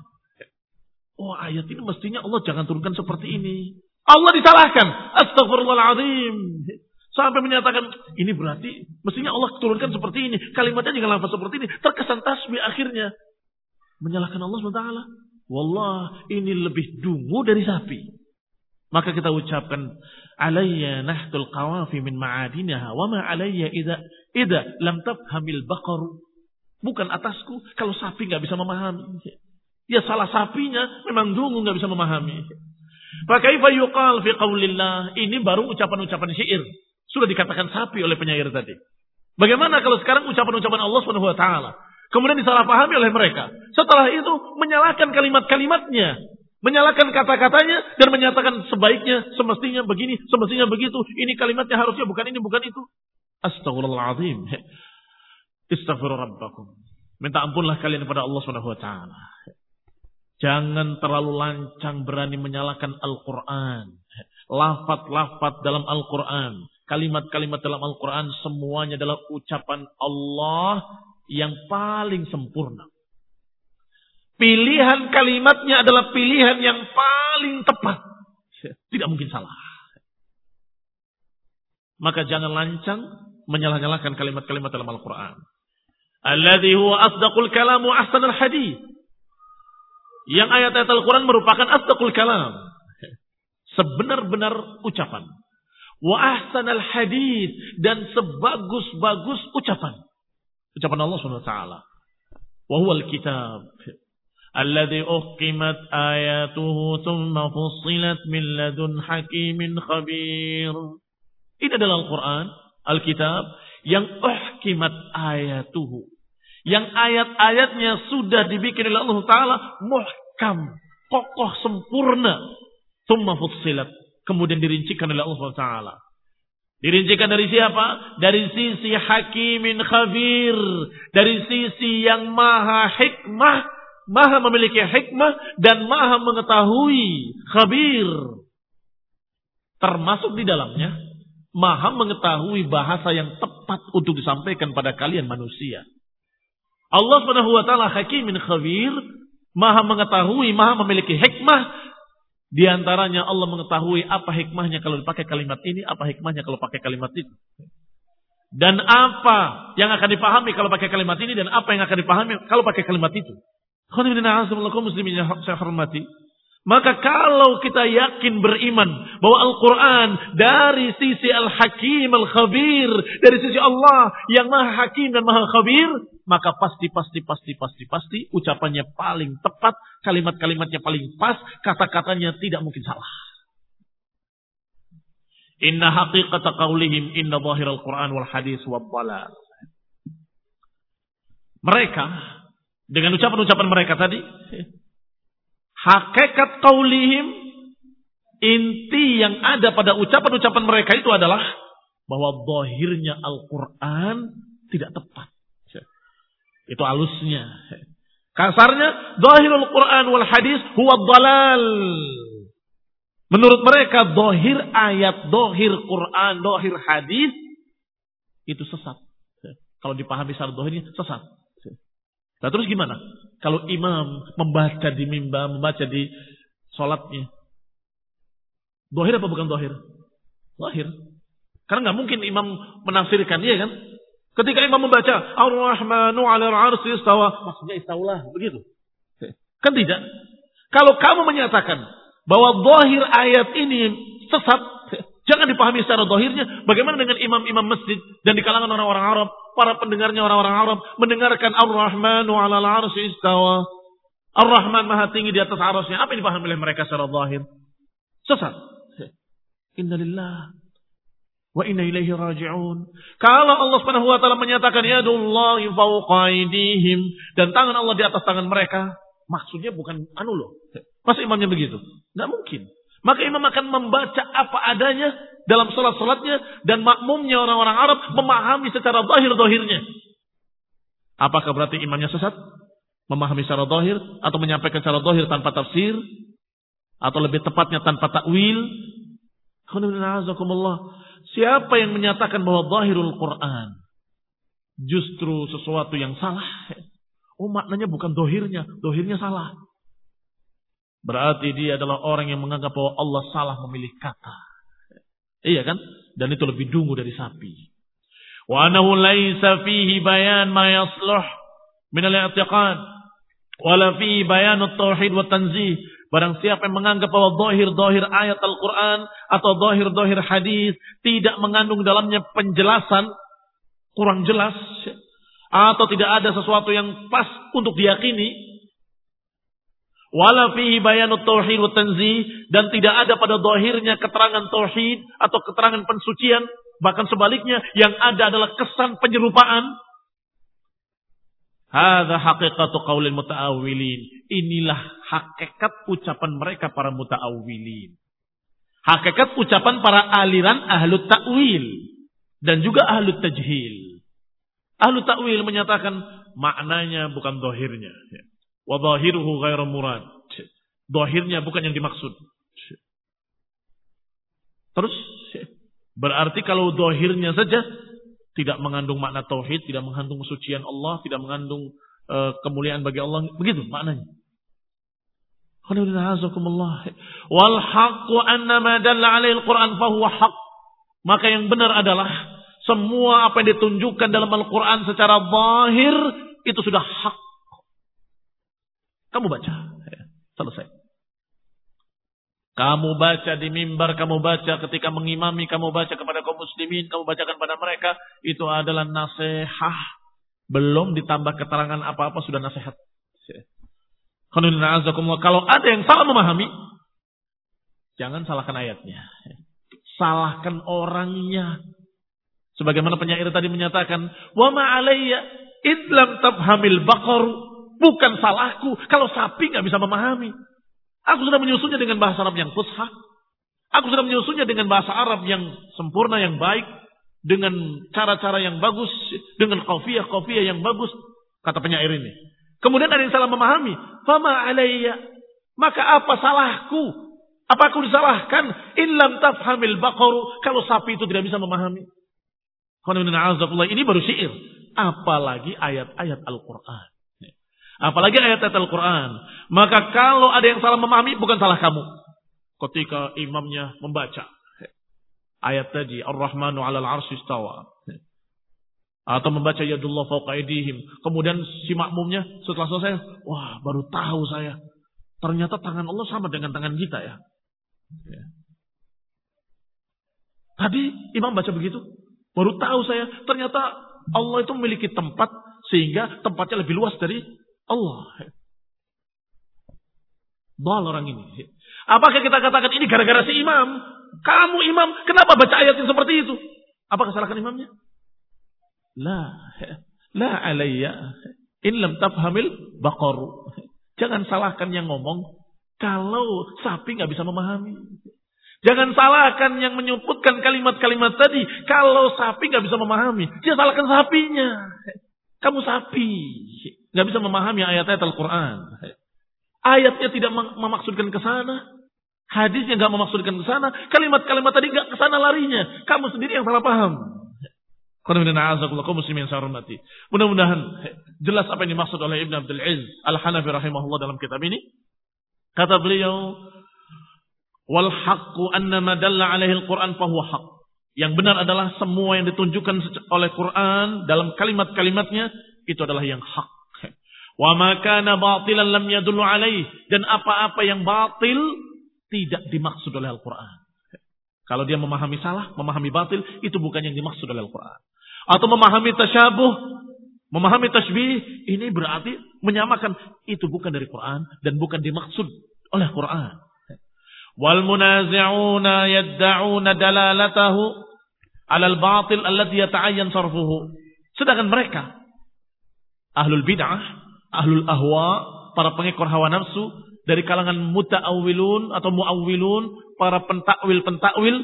Oh ayat ini mestinya Allah jangan turunkan seperti ini. Allah disalahkan. Astagfirullahaladzim. Sampai menyatakan, ini berarti mestinya Allah turunkan seperti ini. Kalimatnya jangan lafaz seperti ini. Terkesan tasbih akhirnya. Menyalahkan Allah SWT. Wallah, ini lebih dungu dari sapi. Maka kita ucapkan, alayya nahtul qawafi min ma'adinaha. Wa ma alayya idha, idha lam tabhamil baqaru. Bukan atasku kalau sapi nggak bisa memahami. Ya salah sapinya memang dungu nggak bisa memahami. Fakaifa yuqal fi qaulillah. Ini baru ucapan-ucapan syair. Sudah dikatakan sapi oleh penyair tadi. Bagaimana kalau sekarang ucapan-ucapan Allah Subhanahu wa taala kemudian disalahpahami oleh mereka. Setelah itu menyalahkan kalimat-kalimatnya, menyalahkan kata-katanya dan menyatakan sebaiknya, semestinya begini, semestinya begitu. Ini kalimatnya harusnya bukan ini, bukan itu. Astagfirullahaladzim. Istaghfiru rabbakum. Minta ampunlah kalian kepada Allah Subhanahu wa taala. Jangan terlalu lancang berani menyalahkan Al-Quran. Lafat-lafat dalam Al-Quran kalimat-kalimat dalam Al-Quran semuanya adalah ucapan Allah yang paling sempurna. Pilihan kalimatnya adalah pilihan yang paling tepat. Tidak mungkin salah. Maka jangan lancang menyalah-nyalahkan kalimat-kalimat dalam Al-Quran. Alladhi huwa asdaqul kalamu ahsanul hadith. Yang ayat-ayat Al-Quran merupakan asdaqul kalam. Sebenar-benar ucapan wa ahsanal hadith dan sebagus-bagus ucapan. Ucapan Allah Subhanahu wa taala. Wa huwal kitab alladhi uhkimat ayatuhu thumma fussilat min ladun hakimin khabir. Ini adalah Al-Qur'an, Alkitab yang uhkimat ayatuhu. Yang ayat-ayatnya sudah dibikin oleh Allah Ta'ala muhkam, kokoh, sempurna. Thumma fussilat kemudian dirincikan oleh Allah SWT. Dirincikan dari siapa? Dari sisi hakimin khabir. Dari sisi yang maha hikmah. Maha memiliki hikmah dan maha mengetahui khabir. Termasuk di dalamnya. Maha mengetahui bahasa yang tepat untuk disampaikan pada kalian manusia. Allah ta'ala hakimin khabir. Maha mengetahui, maha memiliki hikmah di antaranya Allah mengetahui apa hikmahnya kalau dipakai kalimat ini, apa hikmahnya kalau pakai kalimat itu. Dan apa yang akan dipahami kalau pakai kalimat ini dan apa yang akan dipahami kalau pakai kalimat itu. muslimin yang saya hormati. Maka kalau kita yakin beriman bahwa Al-Quran dari sisi Al-Hakim Al-Khabir, dari sisi Allah yang Maha Hakim dan Maha Khabir, maka pasti, pasti, pasti, pasti, pasti ucapannya paling tepat, kalimat-kalimatnya paling pas, kata-katanya tidak mungkin salah. Inna haqiqata qawlihim inna al Quran wal hadis wa dhalal. Mereka dengan ucapan-ucapan mereka tadi hakikat qaulihim inti yang ada pada ucapan-ucapan mereka itu adalah bahwa zahirnya Al-Qur'an tidak tepat. Itu alusnya. Kasarnya zahirul Quran wal hadis huwa dhalal. Menurut mereka dohir ayat, dohir Quran, dohir hadis itu sesat. Kalau dipahami secara dohirnya sesat. Nah terus gimana? Kalau imam membaca di mimbar, membaca di sholatnya. Dohir apa bukan dohir? Dohir. Karena nggak mungkin imam menafsirkan, iya kan? Ketika imam membaca Ar-Rahmanu 'ala al-'arsy istawa, maksudnya istaulah, begitu. Kan tidak. Kalau kamu menyatakan bahwa zahir ayat ini sesat, jangan dipahami secara zahirnya. Bagaimana dengan imam-imam masjid dan di kalangan orang-orang Arab, para pendengarnya orang-orang Arab mendengarkan Ar-Rahmanu 'alal 'arsy istawa. Ar-Rahman Maha tinggi di atas arasnya. Apa yang dipahami oleh mereka secara zahir? Sesat. Innalillah wa inna ilaihi raji'un. Kalau Allah Subhanahu wa taala menyatakan yadullahi fawqa aydihim dan tangan Allah di atas tangan mereka, maksudnya bukan anu loh. Masa imamnya begitu? Tidak mungkin. Maka imam akan membaca apa adanya dalam sholat-sholatnya dan makmumnya orang-orang Arab memahami secara zahir-zahirnya. Apakah berarti imamnya sesat? Memahami secara zahir atau menyampaikan secara zahir tanpa tafsir? Atau lebih tepatnya tanpa takwil? Siapa yang menyatakan bahwa zahirul Quran justru sesuatu yang salah? Oh maknanya bukan dohirnya, dohirnya salah. Berarti dia adalah orang yang menganggap bahwa Allah salah memilih kata. Iya kan? Dan itu lebih dungu dari sapi. Wa anahu laisa fihi bayan ma yasluh min al-i'tiqad wala fihi bayan at-tauhid wa tanzih. Barang siapa yang menganggap bahwa dohir-dohir ayat Al-Quran atau dohir-dohir hadis tidak mengandung dalamnya penjelasan kurang jelas atau tidak ada sesuatu yang pas untuk diyakini, Wala fihi bayanut tauhid tanzih dan tidak ada pada dohirnya keterangan tauhid atau keterangan pensucian, bahkan sebaliknya yang ada adalah kesan penyerupaan. Hadza haqiqatu qaulil mutaawwilin. Inilah hakikat ucapan mereka para mutaawwilin. Hakikat ucapan para aliran ahlu ta'wil dan juga ahlu tajhil. Ahlu ta'wil menyatakan maknanya bukan dohirnya. Wa zahiruhu ghairu murad. Zahirnya bukan yang dimaksud. Terus berarti kalau zahirnya saja tidak mengandung makna tauhid, tidak mengandung kesucian Allah, tidak mengandung uh, kemuliaan bagi Allah, begitu maknanya. Wal haqqu dalla alaihi al-Qur'an. Maka yang benar adalah semua apa yang ditunjukkan dalam Al-Quran secara zahir itu sudah hak. Kamu baca. Ya, selesai. Kamu baca di mimbar, kamu baca ketika mengimami, kamu baca kepada kaum muslimin, kamu bacakan pada mereka. Itu adalah nasihat. Belum ditambah keterangan apa-apa sudah nasihat. Kalau ada yang salah memahami, jangan salahkan ayatnya. Salahkan orangnya. Sebagaimana penyair tadi menyatakan, "Wa ma idlam tabhamil baqar Bukan salahku kalau sapi nggak bisa memahami. Aku sudah menyusunnya dengan bahasa Arab yang fusha. Aku sudah menyusunnya dengan bahasa Arab yang sempurna, yang baik. Dengan cara-cara yang bagus. Dengan kofiyah-kofiyah yang bagus. Kata penyair ini. Kemudian ada yang salah memahami. Fama alaiya. Maka apa salahku? Apa aku disalahkan? Illam tafhamil baqaru. Kalau sapi itu tidak bisa memahami. Ini baru syair. Apalagi ayat-ayat Al-Quran. Apalagi ayat-ayat Al-Quran. Maka kalau ada yang salah memahami, bukan salah kamu. Ketika imamnya membaca. Ayat tadi, Ar-Rahmanu alal arsi istawa. Atau membaca Yadullah fauqa Kemudian si makmumnya setelah selesai, wah baru tahu saya. Ternyata tangan Allah sama dengan tangan kita ya. ya. Tadi imam baca begitu. Baru tahu saya, ternyata Allah itu memiliki tempat sehingga tempatnya lebih luas dari Allah. Bal orang ini. Apakah kita katakan ini gara-gara si imam? Kamu imam, kenapa baca ayat yang seperti itu? Apa kesalahan imamnya? La, la alayya. In lam tafhamil baqaru. Jangan salahkan yang ngomong kalau sapi nggak bisa memahami. Jangan salahkan yang menyebutkan kalimat-kalimat tadi. Kalau sapi nggak bisa memahami, dia salahkan sapinya. Kamu sapi, nggak bisa memahami ayat-ayat Al-Quran. Ayatnya tidak memaksudkan ke sana. Hadisnya nggak memaksudkan ke sana. Kalimat-kalimat tadi nggak ke sana larinya. Kamu sendiri yang salah paham. Mudah-mudahan jelas apa yang dimaksud oleh Ibn Abdul Aziz Al-Hanafi rahimahullah dalam kitab ini. Kata beliau, Wal haqqu anna ma dalla alaihi al-Qur'an fahuwa haqq. Yang benar adalah semua yang ditunjukkan oleh Quran dalam kalimat-kalimatnya itu adalah yang hak. Wa ma kana batilan lam yadullu alaih dan apa-apa yang batil tidak dimaksud oleh Al-Qur'an. Kalau dia memahami salah, memahami batil, itu bukan yang dimaksud oleh Al-Quran. Atau memahami tasyabuh, memahami tasbih, ini berarti menyamakan. Itu bukan dari Quran dan bukan dimaksud oleh Quran. Wal munazi'una yadda'una dalalatahu alal batil alladhi yata'ayyan sarfuhu. Sedangkan mereka ahlul bid'ah, ahlul ahwa, para pengekor hawa nafsu dari kalangan muta'awwilun atau mu'awwilun, para pentakwil-pentakwil,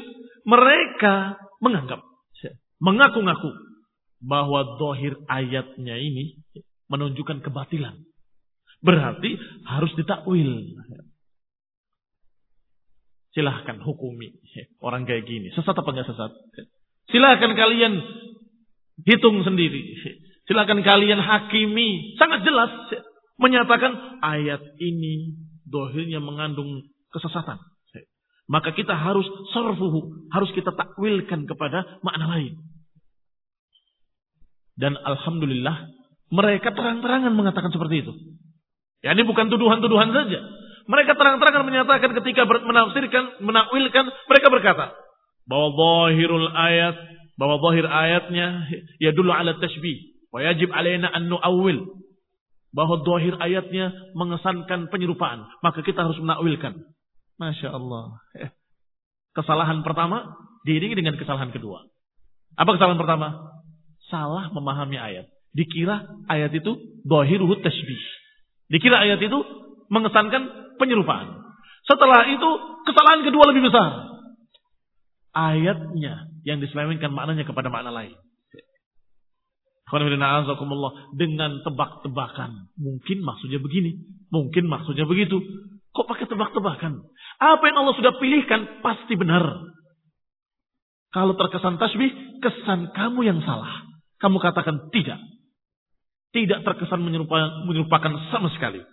mereka menganggap mengaku-ngaku bahwa dohir ayatnya ini menunjukkan kebatilan. Berarti harus ditakwil. Silahkan hukumi orang kayak gini. Sesat apa enggak sesat? Silahkan kalian hitung sendiri. Silahkan kalian hakimi. Sangat jelas. Menyatakan ayat ini dohirnya mengandung kesesatan. Maka kita harus sorfuhu. Harus kita takwilkan kepada makna lain. Dan Alhamdulillah mereka terang-terangan mengatakan seperti itu. Ya ini bukan tuduhan-tuduhan saja. Mereka terang-terangan menyatakan ketika menafsirkan, menakwilkan, mereka berkata bahwa zahirul ayat, bahwa zahir ayatnya ya dulu ala tashbih. Wa yajib alaina an nu'awwil. Bahwa zahir ayatnya mengesankan penyerupaan. Maka kita harus menakwilkan. Masya Allah. Kesalahan pertama diiringi dengan kesalahan kedua. Apa kesalahan pertama? Salah memahami ayat. Dikira ayat itu zahiruhu tashbih. Dikira ayat itu mengesankan penyerupaan. Setelah itu kesalahan kedua lebih besar. Ayatnya yang diselewengkan maknanya kepada makna lain. Dengan tebak-tebakan. Mungkin maksudnya begini. Mungkin maksudnya begitu. Kok pakai tebak-tebakan? Apa yang Allah sudah pilihkan pasti benar. Kalau terkesan tasbih, kesan kamu yang salah. Kamu katakan tidak. Tidak terkesan menyerupakan sama sekali.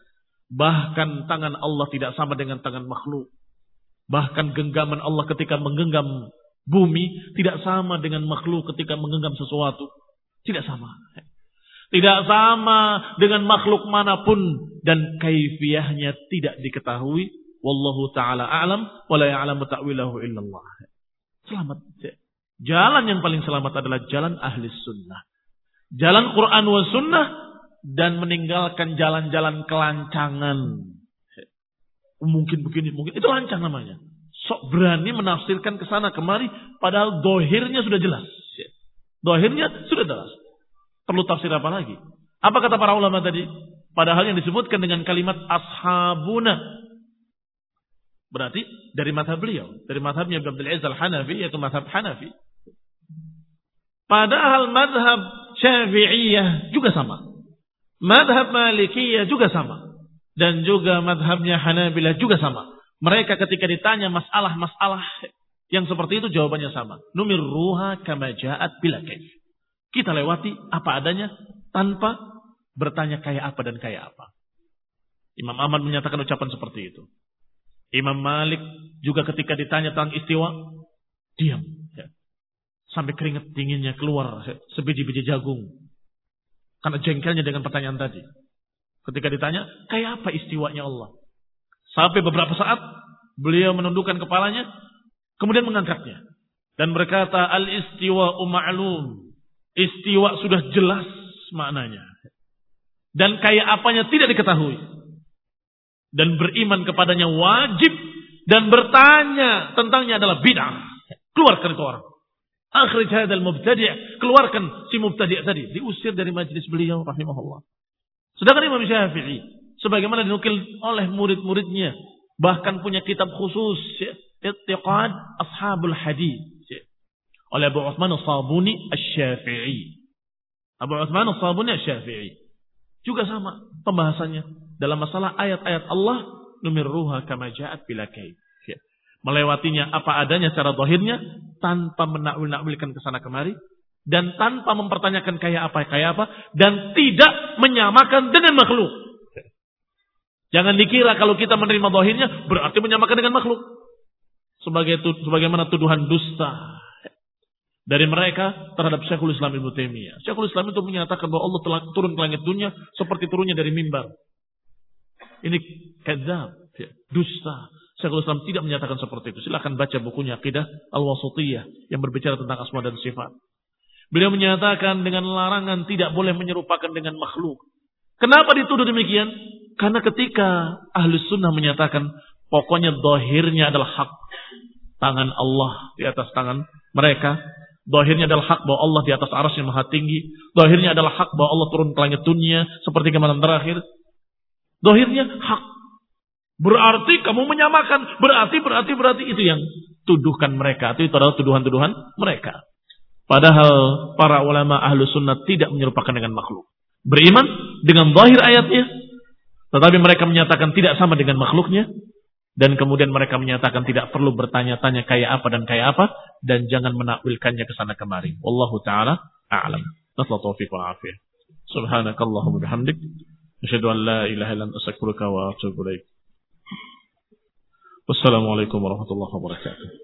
Bahkan tangan Allah tidak sama dengan tangan makhluk. Bahkan genggaman Allah ketika menggenggam bumi tidak sama dengan makhluk ketika menggenggam sesuatu. Tidak sama. Tidak sama dengan makhluk mana pun dan kaifiahnya tidak diketahui. Wallahu taala a'lam wa la ya'lamu ta'wilahu illallah. Selamat. Jalan yang paling selamat adalah jalan ahli sunnah. Jalan Quran wa sunnah dan meninggalkan jalan-jalan kelancangan. Mungkin begini, mungkin itu lancang namanya. Sok berani menafsirkan ke sana kemari, padahal dohirnya sudah jelas. Dohirnya sudah jelas. Perlu tafsir apa lagi? Apa kata para ulama tadi? Padahal yang disebutkan dengan kalimat ashabuna. Berarti dari madhab beliau. Dari madhabnya Abdul Aziz al-Hanafi, yaitu madhab Hanafi. Padahal madhab Syafi'iyah juga sama. Madhab Malikiyah juga sama. Dan juga madhabnya Hanabilah juga sama. Mereka ketika ditanya masalah-masalah yang seperti itu jawabannya sama. Numir ruha kama ja'at bila kaif. Kita lewati apa adanya tanpa bertanya kayak apa dan kayak apa. Imam Ahmad menyatakan ucapan seperti itu. Imam Malik juga ketika ditanya tentang istiwa, diam. Ya. Sampai keringat dinginnya keluar sebiji-biji jagung. Karena jengkelnya dengan pertanyaan tadi. Ketika ditanya, kayak apa istiwanya Allah? Sampai beberapa saat, beliau menundukkan kepalanya, kemudian mengangkatnya. Dan berkata, al-istiwa ma'lum. Istiwa sudah jelas maknanya. Dan kayak apanya tidak diketahui. Dan beriman kepadanya wajib dan bertanya tentangnya adalah bid'ah. Keluarkan itu orang. Akhrij hadal mubtadi' keluarkan si mubtadi' tadi, diusir dari majlis beliau rahimahullah. Sedangkan Imam Syafi'i sebagaimana dinukil oleh murid-muridnya bahkan punya kitab khusus Ittiqad Ashabul Hadis oleh Abu Uthman As-Sabuni Asy-Syafi'i. Abu Uthman As-Sabuni Asy-Syafi'i. Juga sama pembahasannya dalam masalah ayat-ayat Allah numirruha kama ja'at bila kaif melewatinya apa adanya secara zahirnya tanpa menakwil-nakwilkan ke sana kemari dan tanpa mempertanyakan kayak apa kayak apa dan tidak menyamakan dengan makhluk. Jangan dikira kalau kita menerima zahirnya berarti menyamakan dengan makhluk. Sebagai sebagaimana tuduhan dusta dari mereka terhadap Syekhul Islam Ibnu Taimiyah. Syekhul Islam itu menyatakan bahwa Allah telah turun ke langit dunia seperti turunnya dari mimbar. Ini kadzab, ya, dusta. Syekhul Islam tidak menyatakan seperti itu. Silahkan baca bukunya Aqidah Al-Wasutiyah yang berbicara tentang asma dan sifat. Beliau menyatakan dengan larangan tidak boleh menyerupakan dengan makhluk. Kenapa dituduh demikian? Karena ketika ahli sunnah menyatakan pokoknya dohirnya adalah hak. Tangan Allah di atas tangan mereka. Dohirnya adalah hak bahwa Allah di atas aras yang maha tinggi. Dohirnya adalah hak bahwa Allah turun ke langit dunia seperti ke malam terakhir. Dohirnya hak Berarti kamu menyamakan. Berarti, berarti, berarti. Itu yang tuduhkan mereka. Itu adalah tuduhan-tuduhan mereka. Padahal para ulama ahlu sunnah tidak menyerupakan dengan makhluk. Beriman dengan zahir ayatnya. Tetapi mereka menyatakan tidak sama dengan makhluknya. Dan kemudian mereka menyatakan tidak perlu bertanya-tanya kayak apa dan kayak apa. Dan jangan menakwilkannya ke sana kemari. Wallahu ta'ala a'lam. Nasla taufiq wa afiyah. Subhanakallahumma bihamdik. Asyhadu an la ilaha illa anta astaghfiruka wa atubu ilaik. Wassalamualaikum warahmatullahi wabarakatuh.